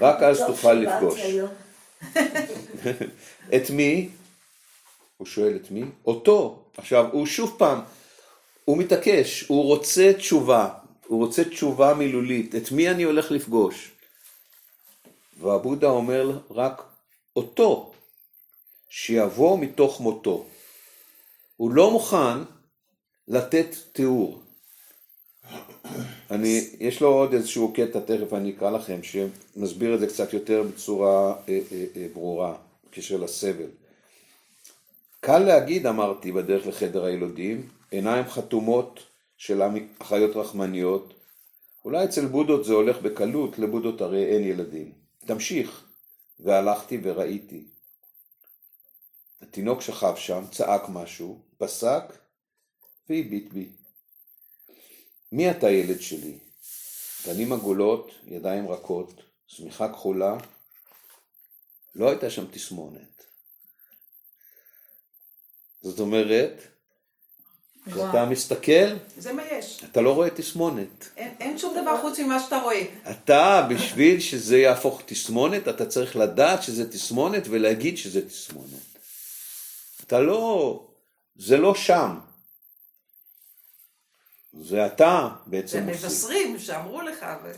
רק אז תוכל לפגוש. את מי? הוא שואל את מי? אותו. עכשיו, הוא שוב פעם, הוא מתעקש, הוא רוצה תשובה, הוא רוצה תשובה מילולית. את מי אני הולך לפגוש? והבודה אומר רק אותו, שיבוא מתוך מותו. הוא לא מוכן לתת תיאור. אני, יש לו עוד איזשהו קטע, תכף אני אקרא לכם, שמסביר את זה קצת יותר בצורה אה, אה, אה, ברורה, בקשר לסבל. קל להגיד, אמרתי, בדרך לחדר הילודים, עיניים חתומות של אחיות רחמניות, אולי אצל בודות זה הולך בקלות, לבודות הרי אין ילדים. תמשיך. והלכתי וראיתי. התינוק שכב שם, צעק משהו, פסק והביט בי. מי אתה ילד שלי? פנים עגולות, ידיים רכות, שמיכה כחולה. לא הייתה שם תסמונת. זאת אומרת, כשאתה מסתכל, זה מה יש. אתה לא רואה תסמונת. אין, אין שום דבר חוץ ממה שאתה רואה. אתה, בשביל שזה יהפוך תסמונת, אתה צריך לדעת שזה תסמונת ולהגיד שזה תסמונת. אתה לא, זה לא שם. זה אתה בעצם מוסיף. מבשרים שאמרו לך. ו...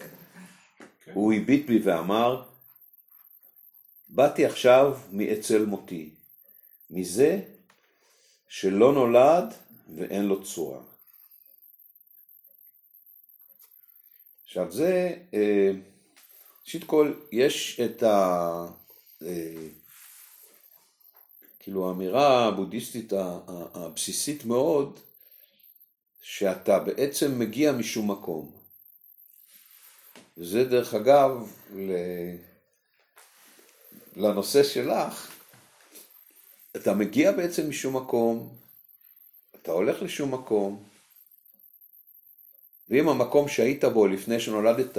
הוא הביט בי ואמר, באתי עכשיו מאצל מותי, מזה שלא נולד ואין לו צורה. עכשיו זה, אה, ראשית כל, יש את ה... אה, כאילו האמירה הבודהיסטית הבסיסית מאוד, שאתה בעצם מגיע משום מקום. וזה דרך אגב, לנושא שלך, אתה מגיע בעצם משום מקום, אתה הולך לשום מקום, ואם המקום שהיית בו לפני שנולדת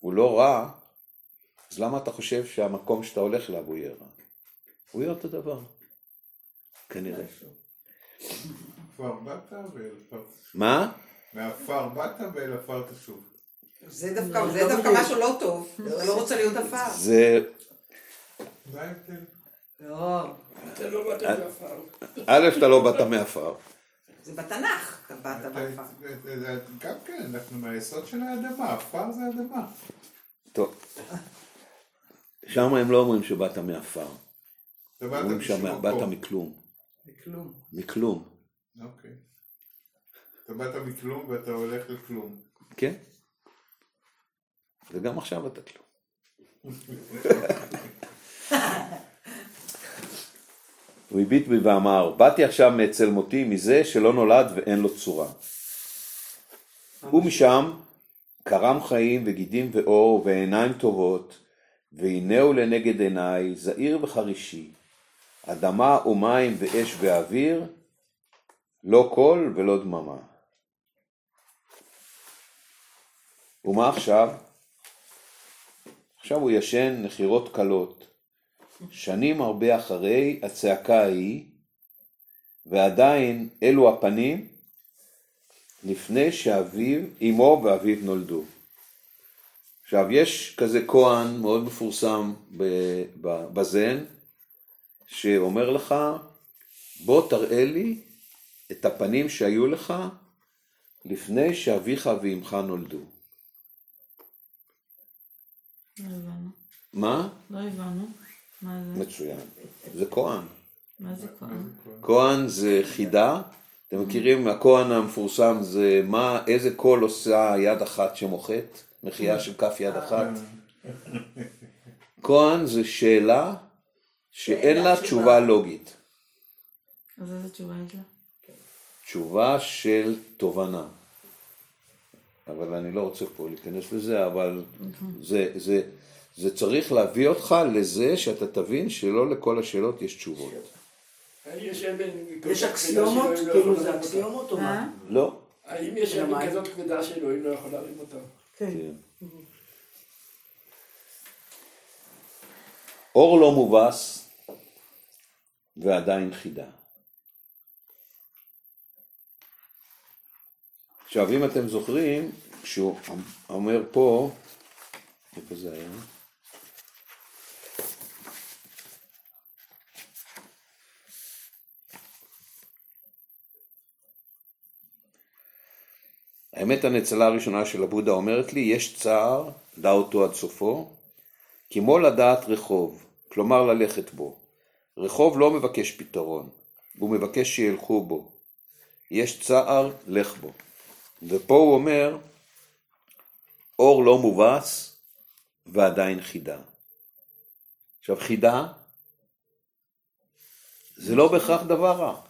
הוא לא רע, אז למה אתה חושב שהמקום שאתה הולך אליו הוא יהיה רע? הוא יהיה אותו דבר, כנראה. עפר באת ואל עפר תשוב. מה? מעפר באת ואל עפר תשוב. זה דווקא, זה דווקא משהו לא טוב. אתה לא רוצה להיות עפר. זה, זה ההבדל. לא, אתה לא באת מעפר. א', אתה לא באת מעפר. זה בתנ"ך, אתה באת בעפר. זה- זה- גם כן, אנחנו מהיסוד של האדמה, עפר זה אדמה. טוב. שם הם לא אומרים שבאת מעפר. אומרים שבאת. מכלום. כלום. מכלום. אוקיי. אתה באת מכלום ואתה הולך לכלום. כן? וגם עכשיו אתה כלום. הוא הביט בי ואמר, באתי עכשיו מאצל מותי מזה שלא נולד ואין לו צורה. ומשם קרם חיים וגידים ואור ועיניים טובות, והנהו לנגד עיניי זעיר וחרישי, אדמה ומים ואש ואוויר, לא קול ולא דממה. ומה עכשיו? עכשיו הוא ישן נחירות קלות, שנים הרבה אחרי הצעקה ההיא, ועדיין אלו הפנים לפני שאביו, אמו ואביו נולדו. עכשיו יש כזה כהן מאוד מפורסם בזן, שאומר לך, בוא תראה לי את הפנים שהיו לך לפני שאביך ואמך נולדו. לא הבנו. מה? לא הבנו. מה זה? מצוין. זה כהן. מה זה כהן? כהן זה חידה. אתם מכירים, הכהן המפורסם זה מה, איזה קול עושה יד אחת שמוחאת? מחייה של כף יד אחת. כהן זה שאלה שאין לה תשובה לוגית. אז איזה תשובה יש לה? תשובה של תובנה. אבל אני לא רוצה פה להיכנס לזה, אבל זה, זה, זה צריך להביא אותך לזה שאתה תבין שלא לכל השאלות יש תשובות. יש אקסיומות? לא כאילו זה? אקסיומות או מה? לא. האם יש? אבן כזאת כבדה שאלוהים לא יכול להרים אותה? כן. כן. אור לא מובס ועדיין חידה. עכשיו, אם אתם זוכרים, כשהוא אומר פה, איפה זה היה? האמת הנצלה הראשונה של הבודה אומרת לי, יש צער, דע אותו עד סופו, כמו לדעת רחוב, כלומר ללכת בו. רחוב לא מבקש פתרון, הוא מבקש שילכו בו. יש צער, לך בו. ופה הוא אומר, אור לא מובס ועדיין חידה. עכשיו חידה זה לא בהכרח דבר רע.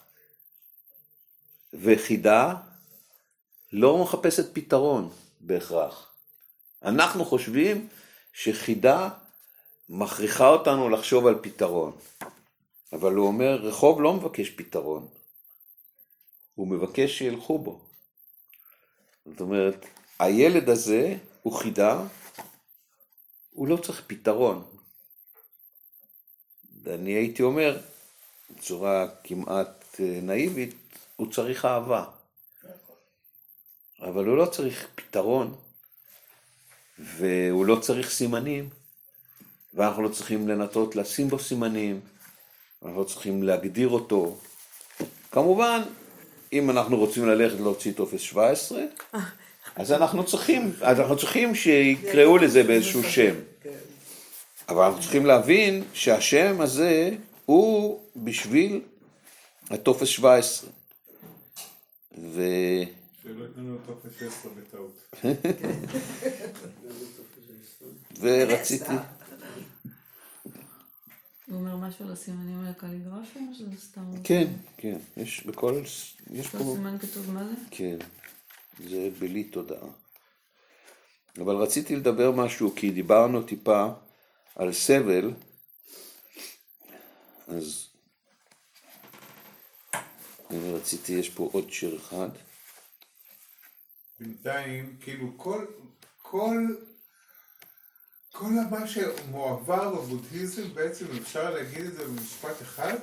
וחידה לא מחפשת פתרון בהכרח. אנחנו חושבים שחידה מכריחה אותנו לחשוב על פתרון. אבל הוא אומר, רחוב לא מבקש פתרון, הוא מבקש שילכו בו. זאת אומרת, הילד הזה הוא חידה, הוא לא צריך פתרון. אני הייתי אומר, בצורה כמעט אה, נאיבית, הוא צריך אהבה. אבל הוא לא צריך פתרון, והוא לא צריך סימנים, ואנחנו לא צריכים לנטות לשים בו סימנים, אנחנו לא צריכים להגדיר אותו. כמובן, אם אנחנו רוצים ללכת להוציא טופס 17, אז אנחנו צריכים, אז אנחנו צריכים שיקראו לזה באיזשהו שם. אבל אנחנו צריכים להבין שהשם הזה הוא בשביל הטופס 17. ו... שלא ייתנו לנו טופס 16 בטעות. ורציתי, הוא אומר משהו על הסימנים על הקליגרפיה או שזה סתם? כן, כן, יש בכל, יש פה, סימן כתוב מה זה? כן, זה בלי תודעה. אבל רציתי לדבר משהו, כי דיברנו טיפה על סבל, אז אני רציתי, יש פה עוד שיר אחד. בינתיים, כאילו כל, כל, כל מה שמועבר בבודהיזם, בעצם אפשר להגיד את זה במשפט אחד,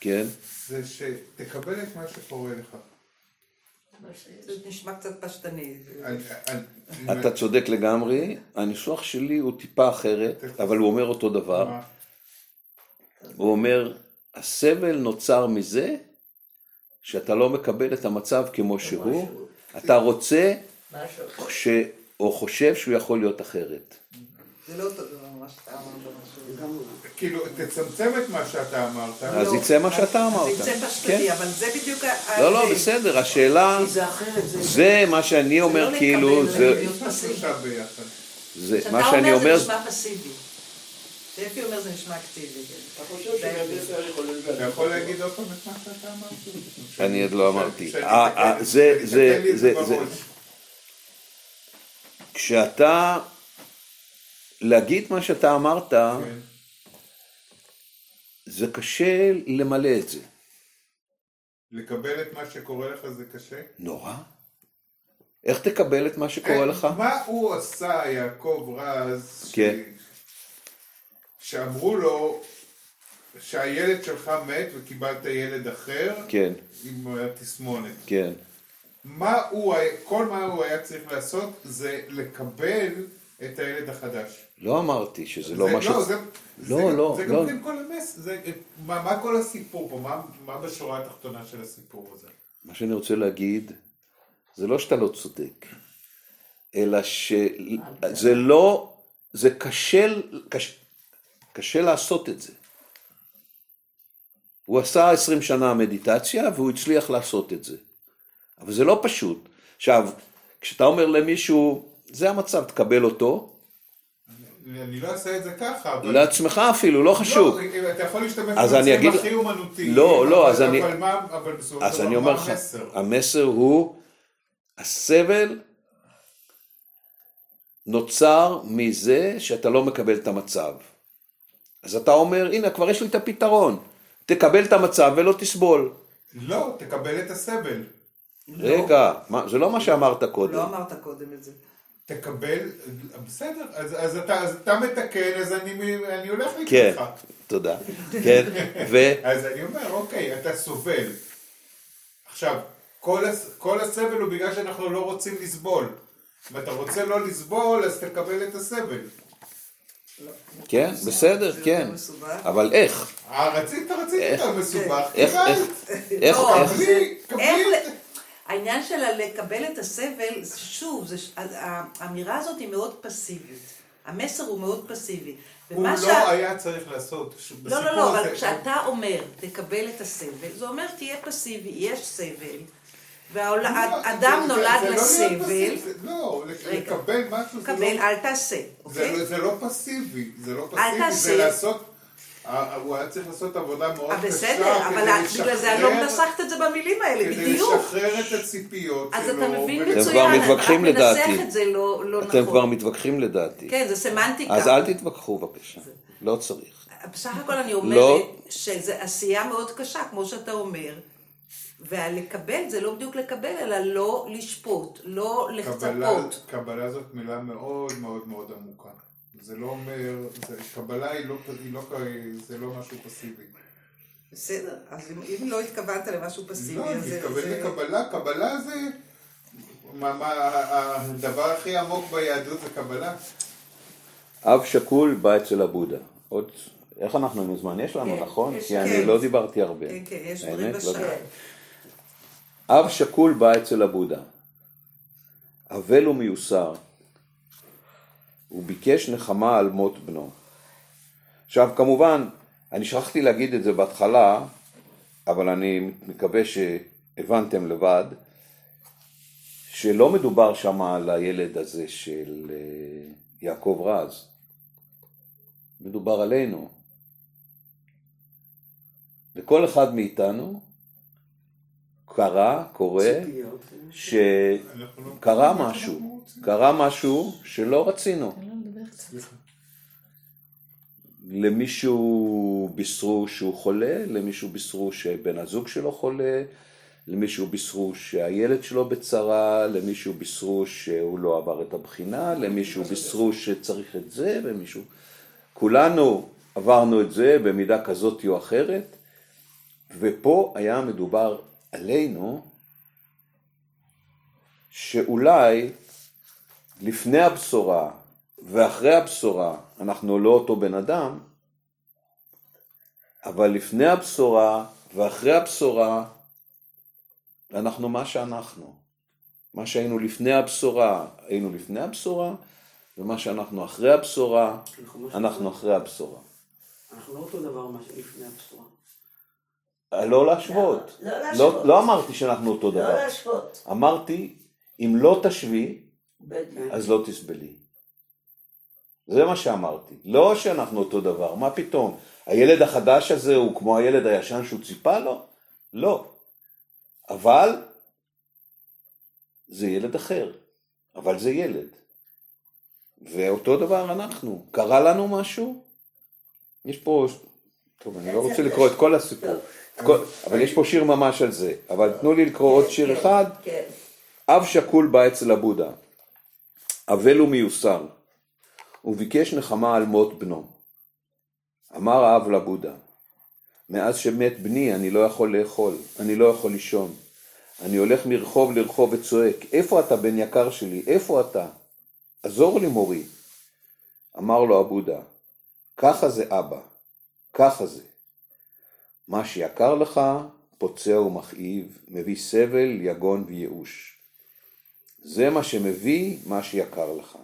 כן, זה שתקבל את מה שקורה לך. זה נשמע קצת פשטני. אתה צודק לגמרי, הניסוח שלי הוא טיפה אחרת, אבל הוא אומר אותו דבר. הוא אומר, הסבל נוצר מזה שאתה לא מקבל את המצב כמו שהוא, אתה רוצה. או חושב שהוא יכול להיות אחרת. זה לא אותו דבר מה שאתה אמרת. משהו. כאילו, תצמצם את מה שאתה אמרת. אז יצא מה שאתה אמרת. זה יצא פשטני, אבל זה בדיוק ה... לא, לא. בסדר, השאלה, זה זה... זה מה שאני אומר לא כאילו, לקבל, זה, פסיבי. שלושה ביחד. זה, כשאתה מה שאני אומר אומר, זה נשמע פסיבי. אפי אומר זה נשמע אקטיבי. אתה יכול להגיד עוד פעם את מה שאתה אמרת? אני עוד לא אמרתי. אה, אה, זה- זה- זה- זה זה-. כשאתה, להגיד מה שאתה אמרת, כן. זה קשה למלא את זה. לקבל את מה שקורה לך זה קשה? נורא. איך תקבל את מה שקורה אה, לך? מה הוא עשה, יעקב רז, ש- כן. שאמרו לו שהילד שלך מת וקיבלת ילד אחר כן, עם התסמונת. כן. מה הוא, כל מה הוא היה צריך לעשות זה לקבל את הילד החדש. לא אמרתי שזה לא מה ש... לא, זה, לא, לא, זה לא. גם כן כל המס, זה, מה, כל הסיפור פה, מה, בשורה התחתונה של הסיפור הזה? מה שאני רוצה להגיד, זה לא שאתה לא צודק, אלא שזה לא, זה קשה, קשה, קשה לעשות את זה. הוא עשה עשרים שנה מדיטציה והוא הצליח לעשות את זה. אבל זה לא פשוט. עכשיו, כשאתה אומר למישהו, זה המצב, תקבל אותו, אני, לא אעשה את זה ככה, אבל... לעצמך אפילו, לא חשוב. לא, אתה יכול להשתמש אז אני במצבים אגיד- הכי אומנותיים, לא, לא, אבל- אז אני- אבל מה, אבל בסופו של דבר, אני אומר מה לך, המסר? המסר הוא, הסבל נוצר מזה שאתה לא מקבל את המצב. אז אתה אומר, הנה, כבר יש לי את הפתרון. תקבל את המצב ולא תסבול. לא, תקבל את הסבל. רגע, מה, זה לא מה שאמרת קודם. לא אמרת קודם את זה. תקבל, בסדר, אז, אז, אתה, אז אתה מתקן, אז אני, אני הולך כן, לקראתך. תודה. כן, ו... אז אני אומר, אוקיי, אתה סובל. עכשיו, כל, הס, כל הסבל הוא בגלל שאנחנו לא רוצים לסבול. אם אתה רוצה לא לסבול, אז תקבל את הסבל. כן, בסדר, כן. אבל איך? אה, רצית, רצית איך? יותר מסובך, איך, קיבלת. איך, איך, איך, קבלי, איך קבלי. העניין של לקבל את הסבל, זה- שוב, זה האמירה הזאת היא מאוד פסיבית. המסר הוא מאוד פסיבי. הוא לא שה- היה צריך לעשות. לא, לא, בסיפור לא, אבל הזה- כשאתה אומר, תקבל את הסבל, זה אומר תהיה פסיבי, יש סבל, לא, והאדם זה- נולד זה לא להיות לסבל, זה- לא, רגע. לקבל משהו זה קבל, לא... אל תעשה, זה אוקיי? לא- זה לא פסיבי, זה לא פסיבי. זה לעשות... הוא היה צריך לעשות עבודה מאוד אה, קשה בסדר, אבל כדי בגלל זה אני לא מנסחת את זה במילים האלה, כדי בדיוק. לשחרר את הציפיות שלו. אז אתה מבין ול- אתם מצוין, כבר רק מתווכחים מנסח לדעתי. את זה לא לא אתם כבר נכון. מתווכחים לדעתי. כן, זה סמנטיקה. אז אל תתווכחו בבקשה, לא צריך. בסך הכל אני אומרת לא. שזו עשייה מאוד קשה, כמו שאתה אומר, והלקבל זה לא בדיוק לקבל, אלא לא לשפוט, לא קבלה, לחצפות. קבלה זאת מילה מאוד מאוד מאוד עמוקה. זה לא אומר, זה, קבלה היא לא, היא לא, זה לא משהו פסיבי. בסדר, אז אם, אם לא התכוונת למשהו פסיבי, לא, אז אני זה... מתכוון זה- לקבלה, קבלה זה, מה, מה, הדבר הכי עמוק ביהדות זה קבלה. אב שכול בא אצל הבודה. עוד, איך אנחנו עם הזמן? יש לנו, כן, נכון? יש- כי אני כן. לא דיברתי הרבה. כן, כן, יש דברים לא בשעה. דיברתי. אב שכול בא אצל הבודה. אבל ומיוסר. הוא ביקש נחמה על מות בנו. עכשיו כמובן, אני שכחתי להגיד את זה בהתחלה, אבל אני מקווה שהבנתם לבד, שלא מדובר שם על הילד הזה של אה, יעקב רז, מדובר עלינו. לכל אחד מאיתנו קרה, קורה, שקרה משהו. קרה משהו שלא רצינו. למישהו בישרו שהוא חולה, למישהו בישרו שבן הזוג שלו חולה, למישהו בישרו שהילד שלו בצרה, למישהו בישרו שהוא לא עבר את הבחינה, למישהו בישרו שצריך את זה, ומישהו... כולנו עברנו את זה במידה כזאת או אחרת, ופה היה מדובר עלינו, שאולי לפני הבשורה ואחרי הבשורה אנחנו לא אותו בן אדם, אבל לפני הבשורה ואחרי הבשורה אנחנו מה שאנחנו. מה שהיינו לפני הבשורה, היינו לפני הבשורה, ומה שאנחנו אחרי הבשורה, אנחנו אחרי הבשורה. אנחנו לא אותו דבר מה שלפני הבשורה. לא להשוות. לא לא, להשוות. לא אמרתי שאנחנו אותו לא דבר. להשוות. אמרתי, אם לא תשווי, בדיוק. אז לא תסבלי. זה מה שאמרתי. לא שאנחנו אותו דבר, מה פתאום? הילד החדש הזה הוא כמו הילד הישן שהוא ציפה לו? לא. אבל זה ילד אחר. אבל זה ילד. ואותו דבר אנחנו. קרה לנו משהו? יש פה... טוב, אני לא רוצה לקרוא את כל הסיפור. אבל יש פה שיר ממש על זה. אבל תנו לי לקרוא עוד שיר אחד. כן. אב שכול בא אצל הבודה, אבל ומיוסר, וביקש נחמה על מות בנו. אמר האב לבודה, מאז שמת בני אני לא יכול לאכול, אני לא יכול לישון. אני הולך מרחוב לרחוב וצועק, איפה אתה בן יקר שלי, איפה אתה? עזור לי מורי. אמר לו הבודה, ככה זה אבא, ככה זה. מה שיקר לך, פוצע ומכאיב, מביא סבל, יגון וייאוש. זה מה שמביא מה שיקר לך.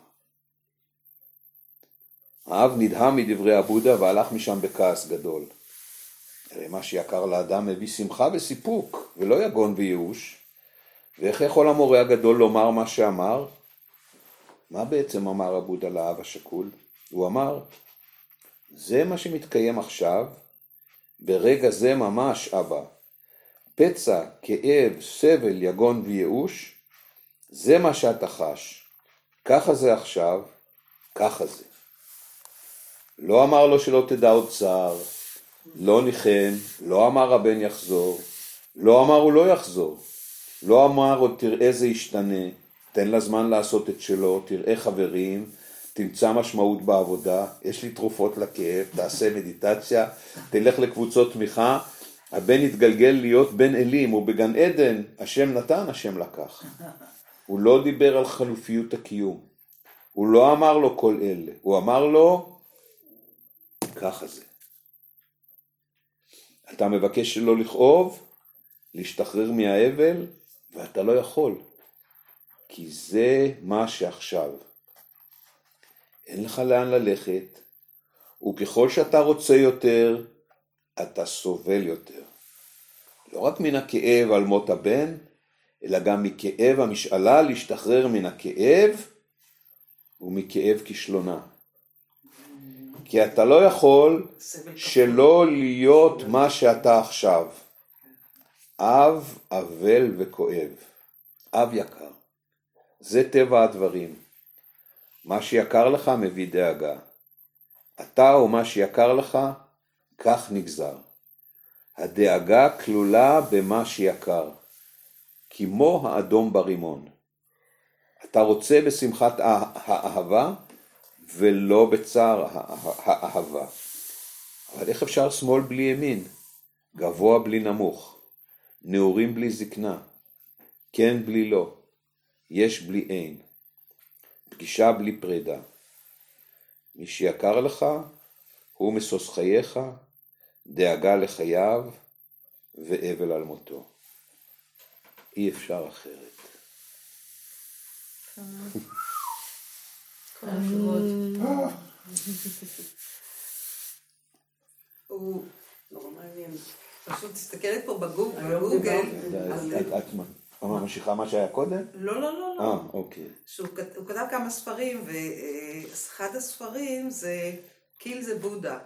האב נדהם מדברי הבודה והלך משם בכעס גדול. הרי מה שיקר לאדם מביא שמחה וסיפוק, ולא יגון וייאוש. ואיך יכול המורה הגדול לומר מה שאמר? מה בעצם אמר הבודה לאב השכול? הוא אמר, זה מה שמתקיים עכשיו, ברגע זה ממש, אבא. פצע, כאב, סבל, יגון וייאוש, זה מה שאתה חש. ככה זה עכשיו, ככה זה. לא אמר לו שלא תדע עוד צער, לא ניחם, לא אמר הבן יחזור, לא אמר הוא לא יחזור, לא אמר עוד תראה זה ישתנה, תן לה זמן לעשות את שלו, תראה חברים, תמצא משמעות בעבודה, יש לי תרופות לכאב, תעשה מדיטציה, תלך לקבוצות תמיכה, הבן יתגלגל להיות בן אלים, הוא בגן עדן, השם נתן, השם לקח. הוא לא דיבר על חלופיות הקיום. הוא לא אמר לו כל אלה, הוא אמר לו, ככה זה. אתה מבקש שלא לכאוב, להשתחרר מהאבל, ואתה לא יכול. כי זה מה שעכשיו. אין לך לאן ללכת, וככל שאתה רוצה יותר, אתה סובל יותר. לא רק מן הכאב על מות הבן, אלא גם מכאב המשאלה להשתחרר מן הכאב ומכאב כישלונה. כי אתה לא יכול שלא להיות מה שאתה עכשיו. אב, אבל וכואב. אב יקר. זה טבע הדברים. מה שיקר לך מביא דאגה. אתה או מה שיקר לך, כך נגזר. הדאגה כלולה במה שיקר. כמו האדום ברימון. אתה רוצה בשמחת האהבה ולא בצער האהבה. אבל איך אפשר שמאל בלי ימין? גבוה בלי נמוך. נעורים בלי זקנה. כן בלי לא. יש בלי אין. פגישה בלי פרידה. מי שיקר לך הוא משוש חייך, דאגה לחייו ואבל על מותו. אי אפשר אחרת. כל הכבוד. הוא נורא מעניין. פשוט מסתכלת פה בגוגל, את- את ממשיכה מה שהיה קודם? לא, לא, לא, לא. אה, אוקיי. שהוא כת- הוא כתב כמה ספרים, ואחד הספרים זה קיל זה בודה.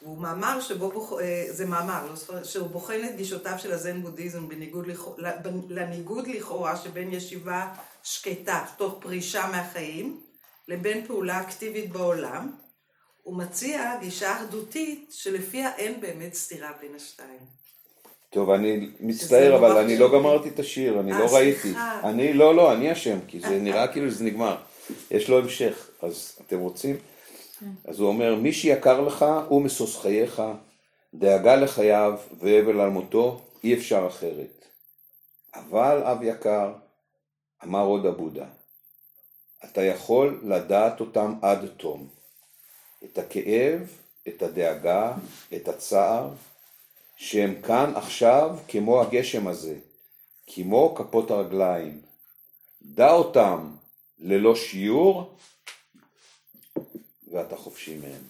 הוא מאמר שבו. אה, זה מאמר, לא ספר, שהוא בוחן את גישותיו של הזן בודהיזם בניגוד. לניגוד לכאורה שבין ישיבה שקטה, תוך פרישה מהחיים, לבין פעולה אקטיבית בעולם. הוא מציע גישה אחדותית שלפיה אין באמת סתירה בין השתיים. טוב, אני מצטער, אבל אני לא. גמרתי את השיר, אני אה, לא ראיתי. סליחה. אני, לא, לא, אני אשם, כי זה נראה כאילו שזה נגמר. יש לו המשך, אז אתם רוצים? אז הוא אומר, מי שיקר לך הוא משוש חייך, דאגה לחייו והבל על מותו, אי אפשר אחרת. אבל אב יקר, אמר עוד הבודה, אתה יכול לדעת אותם עד תום. את הכאב, את הדאגה, את הצער, שהם כאן עכשיו כמו הגשם הזה, כמו כפות הרגליים. דע אותם ללא שיעור, ואתה חופשי מהם.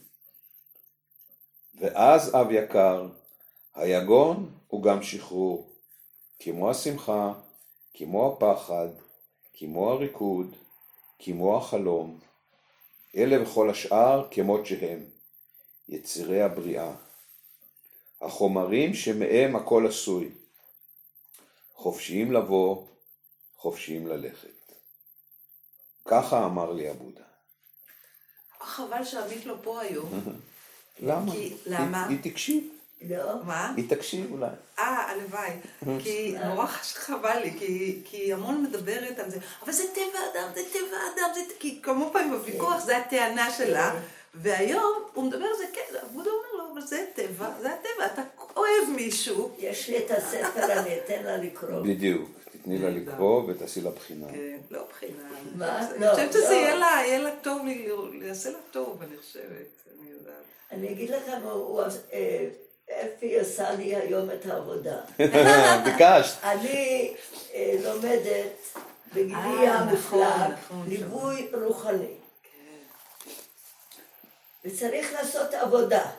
ואז אב יקר, היגון הוא גם שחרור, כמו השמחה, כמו הפחד, כמו הריקוד, כמו החלום, אלה וכל השאר כמות שהם, יצירי הבריאה, החומרים שמהם הכל עשוי, חופשיים לבוא, חופשיים ללכת. ככה אמר לי הבודה. חבל שעמית לא פה היום. למה? כי- למה? היא, היא תקשיב, לא? מה? היא תקשיב אולי. אה, הלוואי. כי נורא חבל לי, כי, כי המון מדברת על זה, אבל זה טבע אדם, זה טבע אדם, זה... כי כמה פעמים בוויכוח זה הטענה שלה, והיום הוא מדבר על זה, כן, עבודה אומר אבל זה טבע, זה הטבע, אתה אוהב מישהו. יש לי את הספר, אני אתן לה לקרוא. בדיוק, תתני לה לקרוא ותעשי לה בחינה. כן, לא בחינה. מה? אני לא, חושבת שזה לא. יהיה לה, יהיה לה טוב, יעשה לה טוב, אני חושבת, אני יודעת. אני אגיד לכם, אה, אפי עשה לי היום את העבודה. ביקשת. אני אה, לומדת בגילי אה, המופלג נכון, נכון, ליווי רוחני. וצריך לעשות עבודה,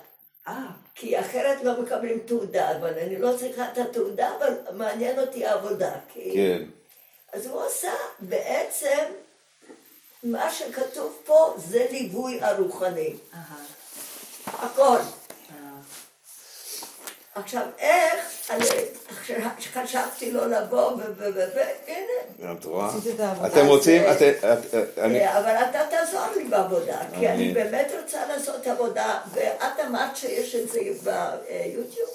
אה, כי אחרת לא מקבלים תעודה, אבל אני לא צריכה את התעודה, אבל מעניין אותי העבודה. כי... כן. אז הוא עשה בעצם, מה שכתוב פה זה ליווי הרוחני. אהה. הכל. עכשיו, איך, חשבתי לא לבוא, והנה, את רואה? אתם רוצים, אני- אה, אבל אתה תעזור לי בעבודה, כי אני- באמת רוצה לעשות עבודה, ואת אמרת שיש את זה ביוטיוב?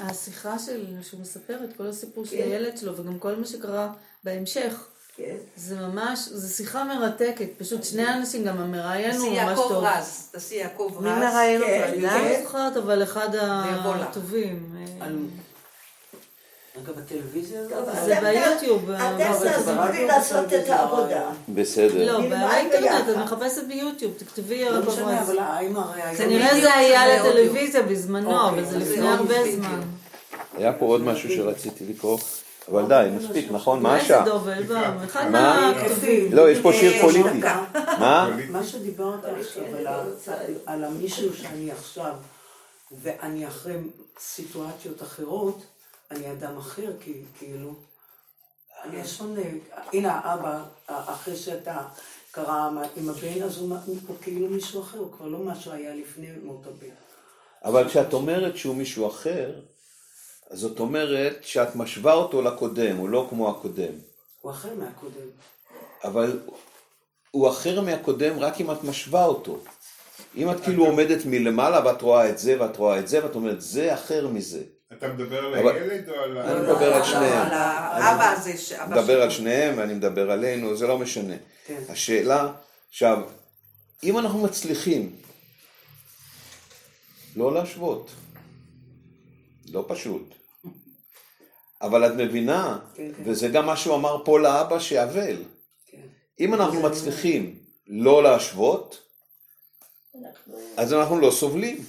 השיחה של, שהוא מספר את כל הסיפור של כן. הילד שלו, וגם כל מה שקרה בהמשך, כן. זה ממש, זו שיחה מרתקת, פשוט שני אנשים, גם המראיין הוא תעשי ממש יעקב טוב. רז, תעשי יעקב רז. מי מראיין אותו? כן, אני אני? לא זוכרת, אבל אחד. הטובים. רגע, בטלוויזיה זה? ביוטיוב, תעזרו לי ברדיו לעשות את העבודה. בסדר. לא, נלמד באינטרנט, את. מחפשת ביוטיוב, תכתבי לא יעקב משנה, רז. אבל האם הראיון... כנראה זה היה. לטלוויזיה בזמנו, אוקיי, אבל זה אז לפני זה הרבה. זמן. היה פה עוד משהו שרציתי לקרוא, אבל די, מספיק, נכון? מה השעה? אחד מה? לא, יש פה שיר אה, פוליטי. מה? מה שדיברת עכשיו על ה- על- על המישהו שאני עכשיו, ואני אחרי סיטואציות אחרות, אני אדם אחר, כאילו, אני שונה. הנה האבא, אחרי שאתה קרא עם הבן, אז הוא כאילו מישהו אחר, הוא כבר לא מה שהיה לפני מות הבן. אבל כשאת אומרת שהוא מישהו אחר, זאת אומרת שאת משווה אותו לקודם, הוא לא כמו הקודם. הוא אחר מהקודם. אבל הוא אחר מהקודם רק אם את משווה אותו. אם את כאילו עומדת מלמעלה ואת רואה את זה ואת רואה את זה ואת אומרת זה אחר מזה. אתה מדבר על אבל- הילד או על ה... אני מדבר על שניהם. על האבא הזה, שאבא מדבר שלו. על שניהם ואני מדבר עלינו, זה לא משנה. כן. השאלה, עכשיו, אם אנחנו מצליחים לא להשוות, לא פשוט, אבל את מבינה, כן, כן. וזה גם מה שהוא אמר פה לאבא שאבל, כן. אם אנחנו מצליחים לא להשוות, אנחנו- אז אנחנו לא סובלים.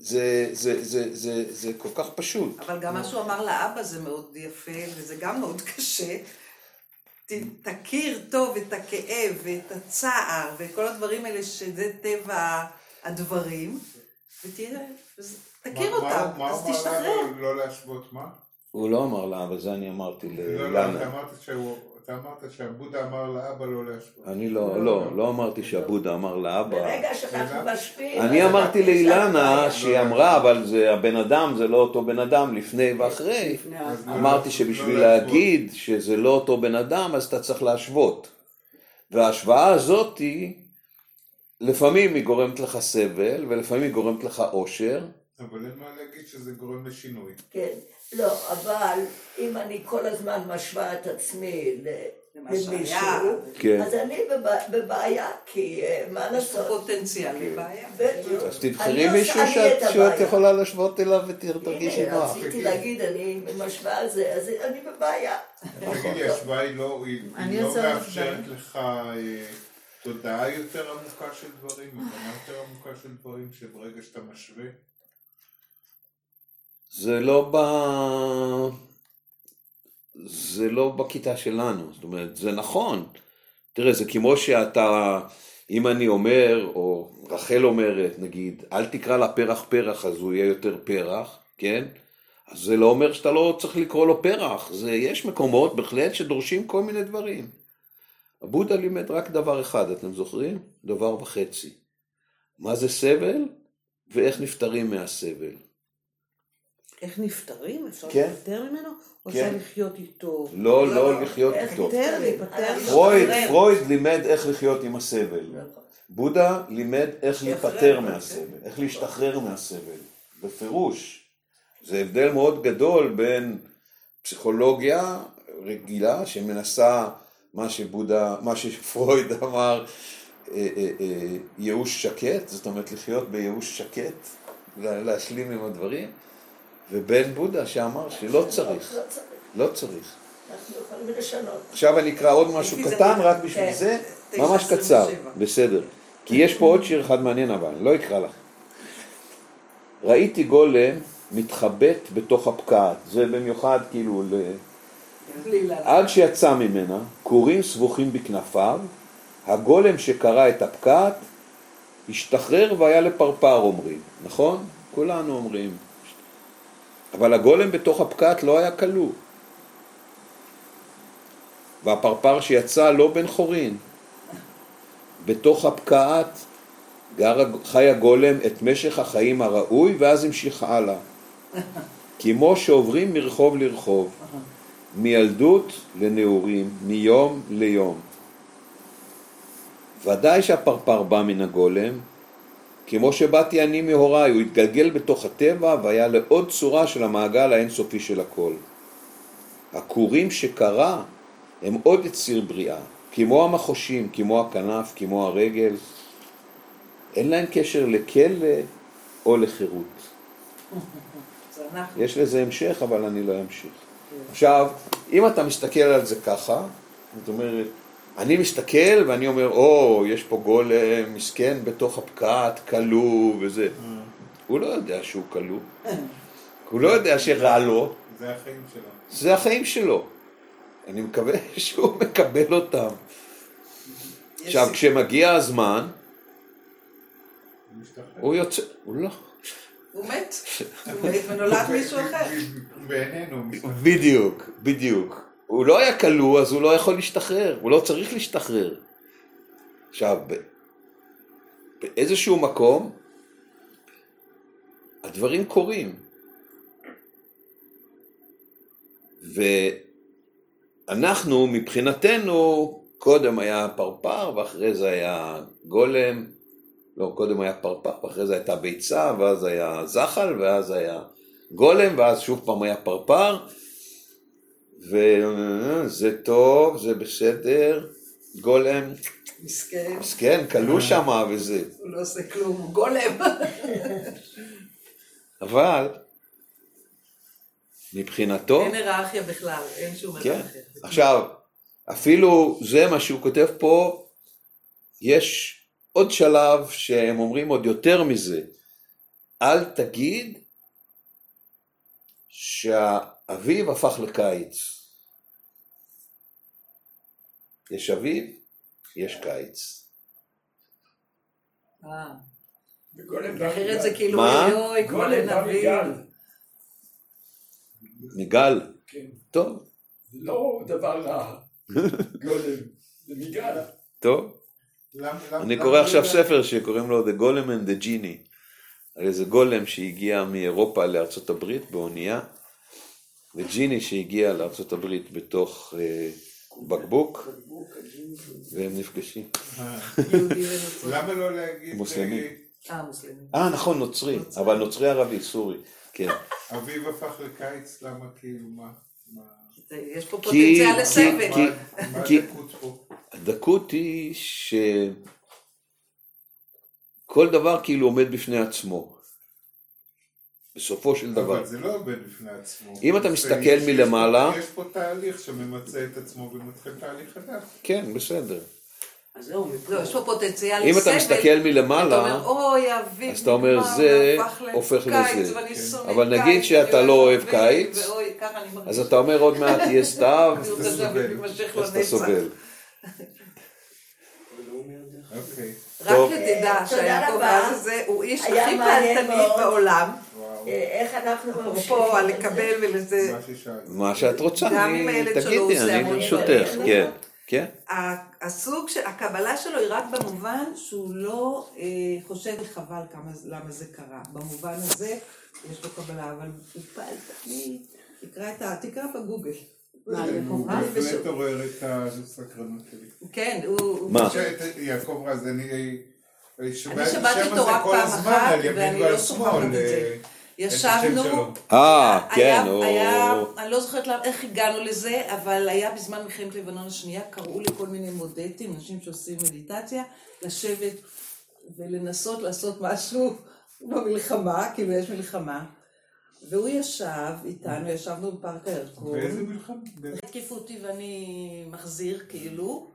זה, זה, זה, זה, זה כל כך פשוט. אבל גם מה שהוא אמר לאבא זה מאוד יפה, וזה גם מאוד קשה. ת- תכיר טוב את הכאב ואת הצער ואת כל הדברים האלה שזה טבע הדברים, ותראה, תכיר מה- אותם, מה- אז מה הוא תשתחרר. אמר לא להשוות מה? הוא לא אמר לאבא, זה אני אמרתי לא, לא, לאילנה. אתה אמרת שהבודה אמר לאבא לא להשוות. אני לא, לא, לא אמרתי שהבודה אמר לאבא. ברגע שאנחנו משפיעים... אני אמרתי לאילנה שהיא אמרה, אבל זה הבן אדם, זה לא אותו בן אדם לפני ואחרי. לא אמרתי שבשביל לא. להגיד שזה לא אותו בן אדם, אז אתה צריך להשוות. וההשוואה הזאת היא, לפעמים היא גורמת לך סבל, ולפעמים היא גורמת לך אושר. אבל אין מה להגיד שזה גורם לשינוי. כן, לא, אבל אם אני כל הזמן משווה את עצמי למישהו. כן. אז אני בב- בבעיה, כי אה, מה יש לעשות? פה פוטנציאל לבעיה. בדיוק. אז תבחרי עושה- מישהו אני שאת. יכולה להשוות אליו ותרגישי הנה, נוח. רציתי להגיד, אני משווה על זה, אז אני בבעיה. תגידי, השוואה היא לא, לא מאפשרת לך אה, תודעה יותר עמוקה של דברים, הבנה יותר עמוקה של דברים, שברגע שאתה משווה, זה לא ב... זה לא בכיתה שלנו, זאת אומרת, זה נכון. תראה, זה כמו שאתה, אם אני אומר, או רחל אומרת, נגיד, אל תקרא לפרח פרח אז הוא יהיה יותר פרח, כן? אז זה לא אומר שאתה לא צריך לקרוא לו פרח, זה, יש מקומות בהחלט שדורשים כל מיני דברים. הבודה לימד רק דבר אחד, אתם זוכרים? דבר וחצי. מה זה סבל ואיך נפטרים מהסבל. איך נפטרים? אפשר כן. להיפטר ממנו? או כן. אפשר לחיות איתו? לא, לא לחיות איך איתו. להיפטר, להיפטר. פרויד, פרויד לימד איך לחיות עם הסבל. נכון. בודה לימד איך להיפטר מהסבל, איך להשתחרר מהסבל, בפירוש. זה הבדל מאוד גדול בין פסיכולוגיה רגילה שמנסה מה שבודה, מה שפרויד אמר, אה, אה, אה, ייאוש שקט, זאת אומרת לחיות בייאוש שקט, לה- להשלים עם הדברים, ובין בודה שאמר שלא צריך, לא צריך, לא. עכשיו אני אקרא עוד משהו קטן רק בשביל כן, זה, ממש קצר. בסדר. כי יש פה עוד שיר אחד מעניין אבל, אני לא אקרא לך. ראיתי גולם מתחבט בתוך הפקעת, זה במיוחד כאילו, ל... עד שיצא ממנה, כורים סבוכים בכנפיו, הגולם שקרע את הפקעת, השתחרר והיה לפרפר אומרים, נכון? כולנו אומרים. אבל הגולם בתוך הפקעת לא היה כלוא. והפרפר שיצא לא בן חורין. בתוך הפקעת חי הגולם את משך החיים הראוי ואז המשיך הלאה. כמו שעוברים מרחוב לרחוב, מילדות לנעורים, מיום ליום. ודאי שהפרפר בא מן הגולם, כמו שבאתי אני מהוריי, הוא התגלגל בתוך הטבע והיה לעוד צורה של המעגל האינסופי של הכל. הכורים שקרה הם עוד יציר בריאה, כמו המחושים, כמו הכנף, כמו הרגל. אין להם קשר לכלא או לחירות. יש לזה המשך, אבל אני לא אמשיך. עכשיו, אם אתה מסתכל על זה ככה, זאת אומרת, אני מסתכל ואני אומר, או, יש פה גולם מסכן בתוך הפקעת, כלוא וזה. הוא לא יודע שהוא כלוא. הוא לא יודע שרע לו, זה החיים שלנו. זה החיים שלו. אני מקווה שהוא מקבל אותם. עכשיו, כשמגיע הזמן, הוא יוצא, הוא לא. הוא מת. הוא מת ונולד מישהו אחר. הוא. בדיוק, בדיוק. הוא לא היה כלוא, אז הוא לא יכול להשתחרר, הוא לא צריך להשתחרר. עכשיו, באיזשהו מקום, הדברים קורים. ואנחנו, מבחינתנו, קודם היה פרפר, ואחרי זה היה גולם, לא, קודם היה פרפר, ואחרי זה הייתה ביצה, ואז היה זחל, ואז היה גולם, ואז שוב פעם היה פרפר, וזה טוב, זה בסדר, גולם, מסכן. מסכן, כלוא שמה וזה, הוא לא עושה כלום. הוא גולם. אבל מבחינתו, אין היררכיה בכלל. אין שום כן, היררכיה. עכשיו, אפילו זה מה שהוא כותב פה, יש עוד שלב שהם אומרים עוד יותר מזה, אל תגיד שהאביב הפך לקיץ. יש אביב, יש קיץ. אה. אחרת זה מגל. כאילו, אביב. מגל. מגל, כן. טוב, זה לא דבר רע. גולם. זה מגל. טוב. אני קורא עכשיו? ספר שקוראים לו The Golem and the Genie, על איזה גולם שהגיע מאירופה לארצות הברית באונייה, וג'יני שהגיע הברית בתוך אה, בקבוק, והם נפגשים. למה לא להגיד... מוסלמי. אה, אה. אה, נכון, נוצרי, אבל נוצרי ערבי, סורי, כן. אביב הפך לקיץ, למה כאילו, מה? יש פה כי- פוטנציאל לסבל. מה הדקות פה? הדקות היא שכל דבר כאילו עומד בפני עצמו. בסופו של דבר. אבל זה לא עובד בפני עצמו. אם אתה מסתכל מלמעלה- יש פה תהליך שממצה את עצמו ומתחיל תהליך חדש. כן, בסדר. אז זהו, לא, יש פה פוטנציאל אם לסבל. אתה מסתכל מלמעלה, אז אתה אומר, זה הופך לזה. כן. אבל נגיד שאתה לא אוהב קיץ. אז אתה אומר עוד מעט תהיה סתיו, אז אתה. סובל. אוקיי. רק. שתדע שהיעקב. הזה הוא איש הכי פעלתני. בעולם. אה, איך אנחנו אפרופו על לקבל ולזה. מה שאת רוצה, תגידי, אני ברשותך. כן, כן. ה- הסוג של, הקבלה שלו היא רק במובן שהוא לא אה, חושב וחבל כמה, למה זה קרה. במובן הזה יש לו קבלה, אבל הוא. תקרא את ה... תקרא בגוגל. רז? בהחלט עורר את הסקרנות שלי. כן, הוא... מה? יעקב רז, אני... אני שמעתי כל פעם אחת, ואני לא זוכרת את זה. ישבנו. אה, כן, היה, הוא... היה, אני לא זוכרת למה, איך הגענו לזה, אבל היה בזמן מלחמת לבנון השנייה, קראו לי כל מיני מודטים, אנשים שעושים מדיטציה, לשבת ולנסות לעשות משהו במלחמה, כאילו יש מלחמה. והוא ישב איתנו, ישבנו בפארק הירקון, באיזה מלחמה? התקיפו אותי ואני מחזיר, כאילו.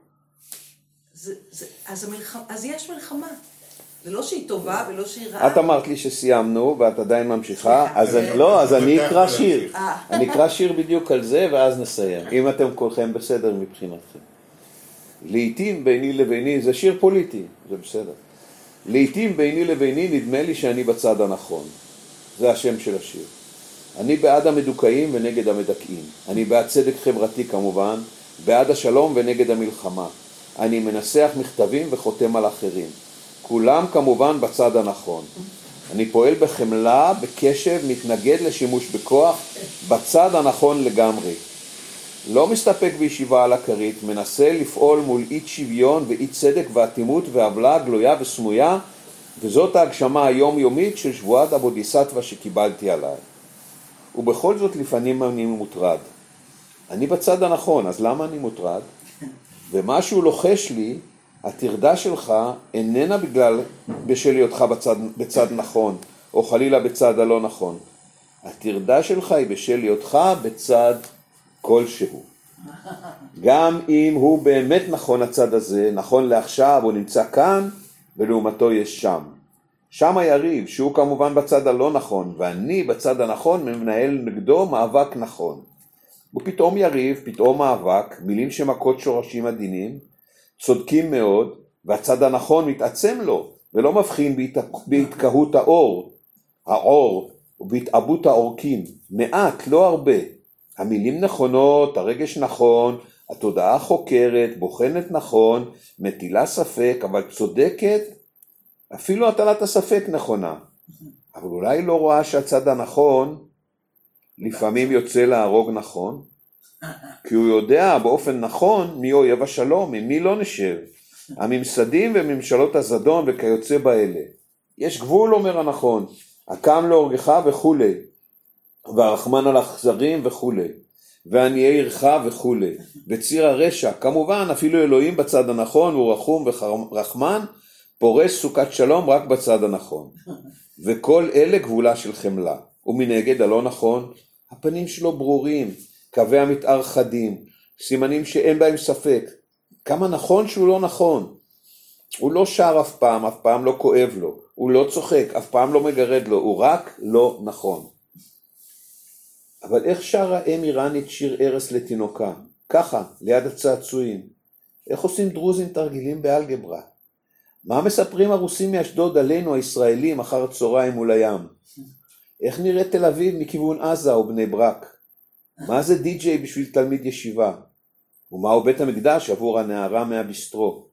זה, זה, אז, המלח... אז יש מלחמה. זה לא שהיא טובה ולא שהיא רעה. את אמרת לי שסיימנו ואת עדיין ממשיכה. אז אני- לא, אז אני אקרא. שיר. אה. אני אקרא שיר בדיוק על זה ואז נסיים, אם אתם כולכם בסדר מבחינתכם. לעתים ביני לביני, זה שיר פוליטי, זה בסדר. לעתים ביני לביני נדמה לי שאני בצד הנכון. זה השם של השיר. אני בעד המדוכאים ונגד המדכאים. אני בעד צדק חברתי כמובן, בעד השלום ונגד המלחמה. אני מנסח מכתבים וחותם על אחרים. כולם כמובן בצד הנכון. אני פועל בחמלה, בקשב, מתנגד לשימוש בכוח, בצד הנכון לגמרי. לא מסתפק בישיבה על הכרית, מנסה לפעול מול אי שוויון ואי צדק ואטימות ועוולה גלויה וסמויה, וזאת ההגשמה היומיומית של שבועת הבודיסטווה שקיבלתי עליי. ובכל זאת לפעמים אני מוטרד. אני בצד הנכון, אז למה אני מוטרד? ומשהו לוחש לי, הטרדה שלך איננה בגלל, בשל היותך בצד, בצד נכון, או חלילה בצד הלא נכון. הטרדה שלך היא בשל היותך בצד כלשהו. גם אם הוא באמת נכון הצד הזה, נכון לעכשיו, הוא נמצא כאן, ולעומתו יש שם. שם היריב, שהוא כמובן בצד הלא נכון, ואני בצד הנכון מנהל נגדו מאבק נכון. ופתאום יריב, פתאום מאבק, מילים שמכות שורשים עדינים, צודקים מאוד, והצד הנכון מתעצם לו, ולא מבחין בהת... בהתקהות האור, האור, ובהתאבות העורקים, מעט, לא הרבה. המילים נכונות, הרגש נכון, התודעה חוקרת, בוחנת נכון, מטילה ספק, אבל צודקת, אפילו הטלת הספק נכונה. אבל אולי לא רואה שהצד הנכון לפעמים יוצא להרוג נכון, כי הוא יודע באופן נכון מי אויב השלום, עם מי לא נשב. הממסדים וממשלות הזדון וכיוצא באלה. יש גבול, אומר הנכון, הקם להורגך וכולי, והרחמן על אכזרים וכולי, ועניי עירך וכולי, וציר הרשע, כמובן אפילו אלוהים בצד הנכון הוא רחום ורחמן, פורס סוכת שלום רק בצד הנכון. וכל אלה גבולה של חמלה. ומנגד הלא נכון, הפנים שלו ברורים, קווי המתאר חדים, סימנים שאין בהם ספק. כמה נכון שהוא לא נכון. הוא לא שר אף פעם, אף פעם לא כואב לו. הוא לא צוחק, אף פעם לא מגרד לו, הוא רק לא נכון. אבל איך שרה אם איראנית שיר ערש לתינוקה? ככה, ליד הצעצועים. איך עושים דרוזים תרגילים באלגברה? מה מספרים הרוסים מאשדוד עלינו הישראלים אחר הצהריים מול הים? איך נראית תל אביב מכיוון עזה או בני ברק? מה זה די-ג'יי בשביל תלמיד ישיבה? ומהו בית המקדש עבור הנערה מהביסטרו?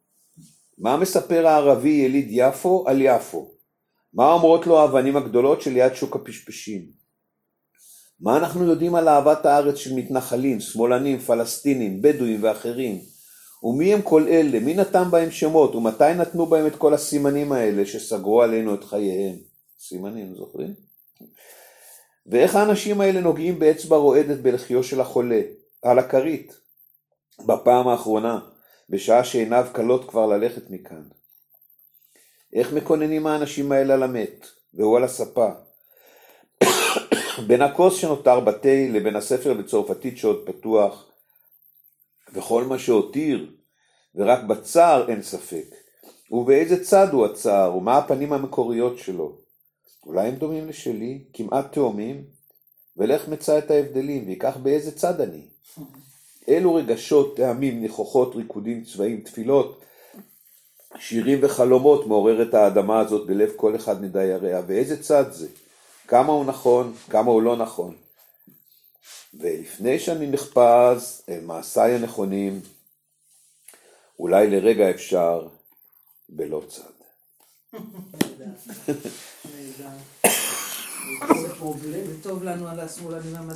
מה מספר הערבי יליד יפו על יפו? מה אומרות לו האבנים הגדולות שליד שוק הפשפשים? מה אנחנו יודעים על אהבת הארץ של מתנחלים, שמאלנים, פלסטינים, בדואים ואחרים? ומי הם כל אלה? מי נתן בהם שמות? ומתי נתנו בהם את כל הסימנים האלה שסגרו עלינו את חייהם? סימנים, זוכרים? ואיך האנשים האלה נוגעים באצבע רועדת בלחיו של החולה? על הכרית, בפעם האחרונה, בשעה שעיניו כלות כבר ללכת מכאן. איך מקוננים האנשים האלה על המת, והוא על הספה? בין הכוס שנותר בתה לבין הספר בצרפתית שעוד פתוח, וכל מה שהותיר, ורק בצער אין ספק. ובאיזה צד הוא הצער, ומה הפנים המקוריות שלו. אולי הם דומים לשלי, כמעט תאומים, ולך מצא את ההבדלים, ויקח באיזה צד אני. אילו רגשות, טעמים, ניחוחות, ריקודים, צבעים, תפילות, שירים וחלומות מעוררת האדמה הזאת בלב כל אחד מדייריה, ואיזה צד זה? כמה הוא נכון, כמה הוא לא נכון. ולפני שאני נחפז אל מעשיי הנכונים, אולי לרגע אפשר בלא צד. זה טוב לנו על השמאלנים המדהים.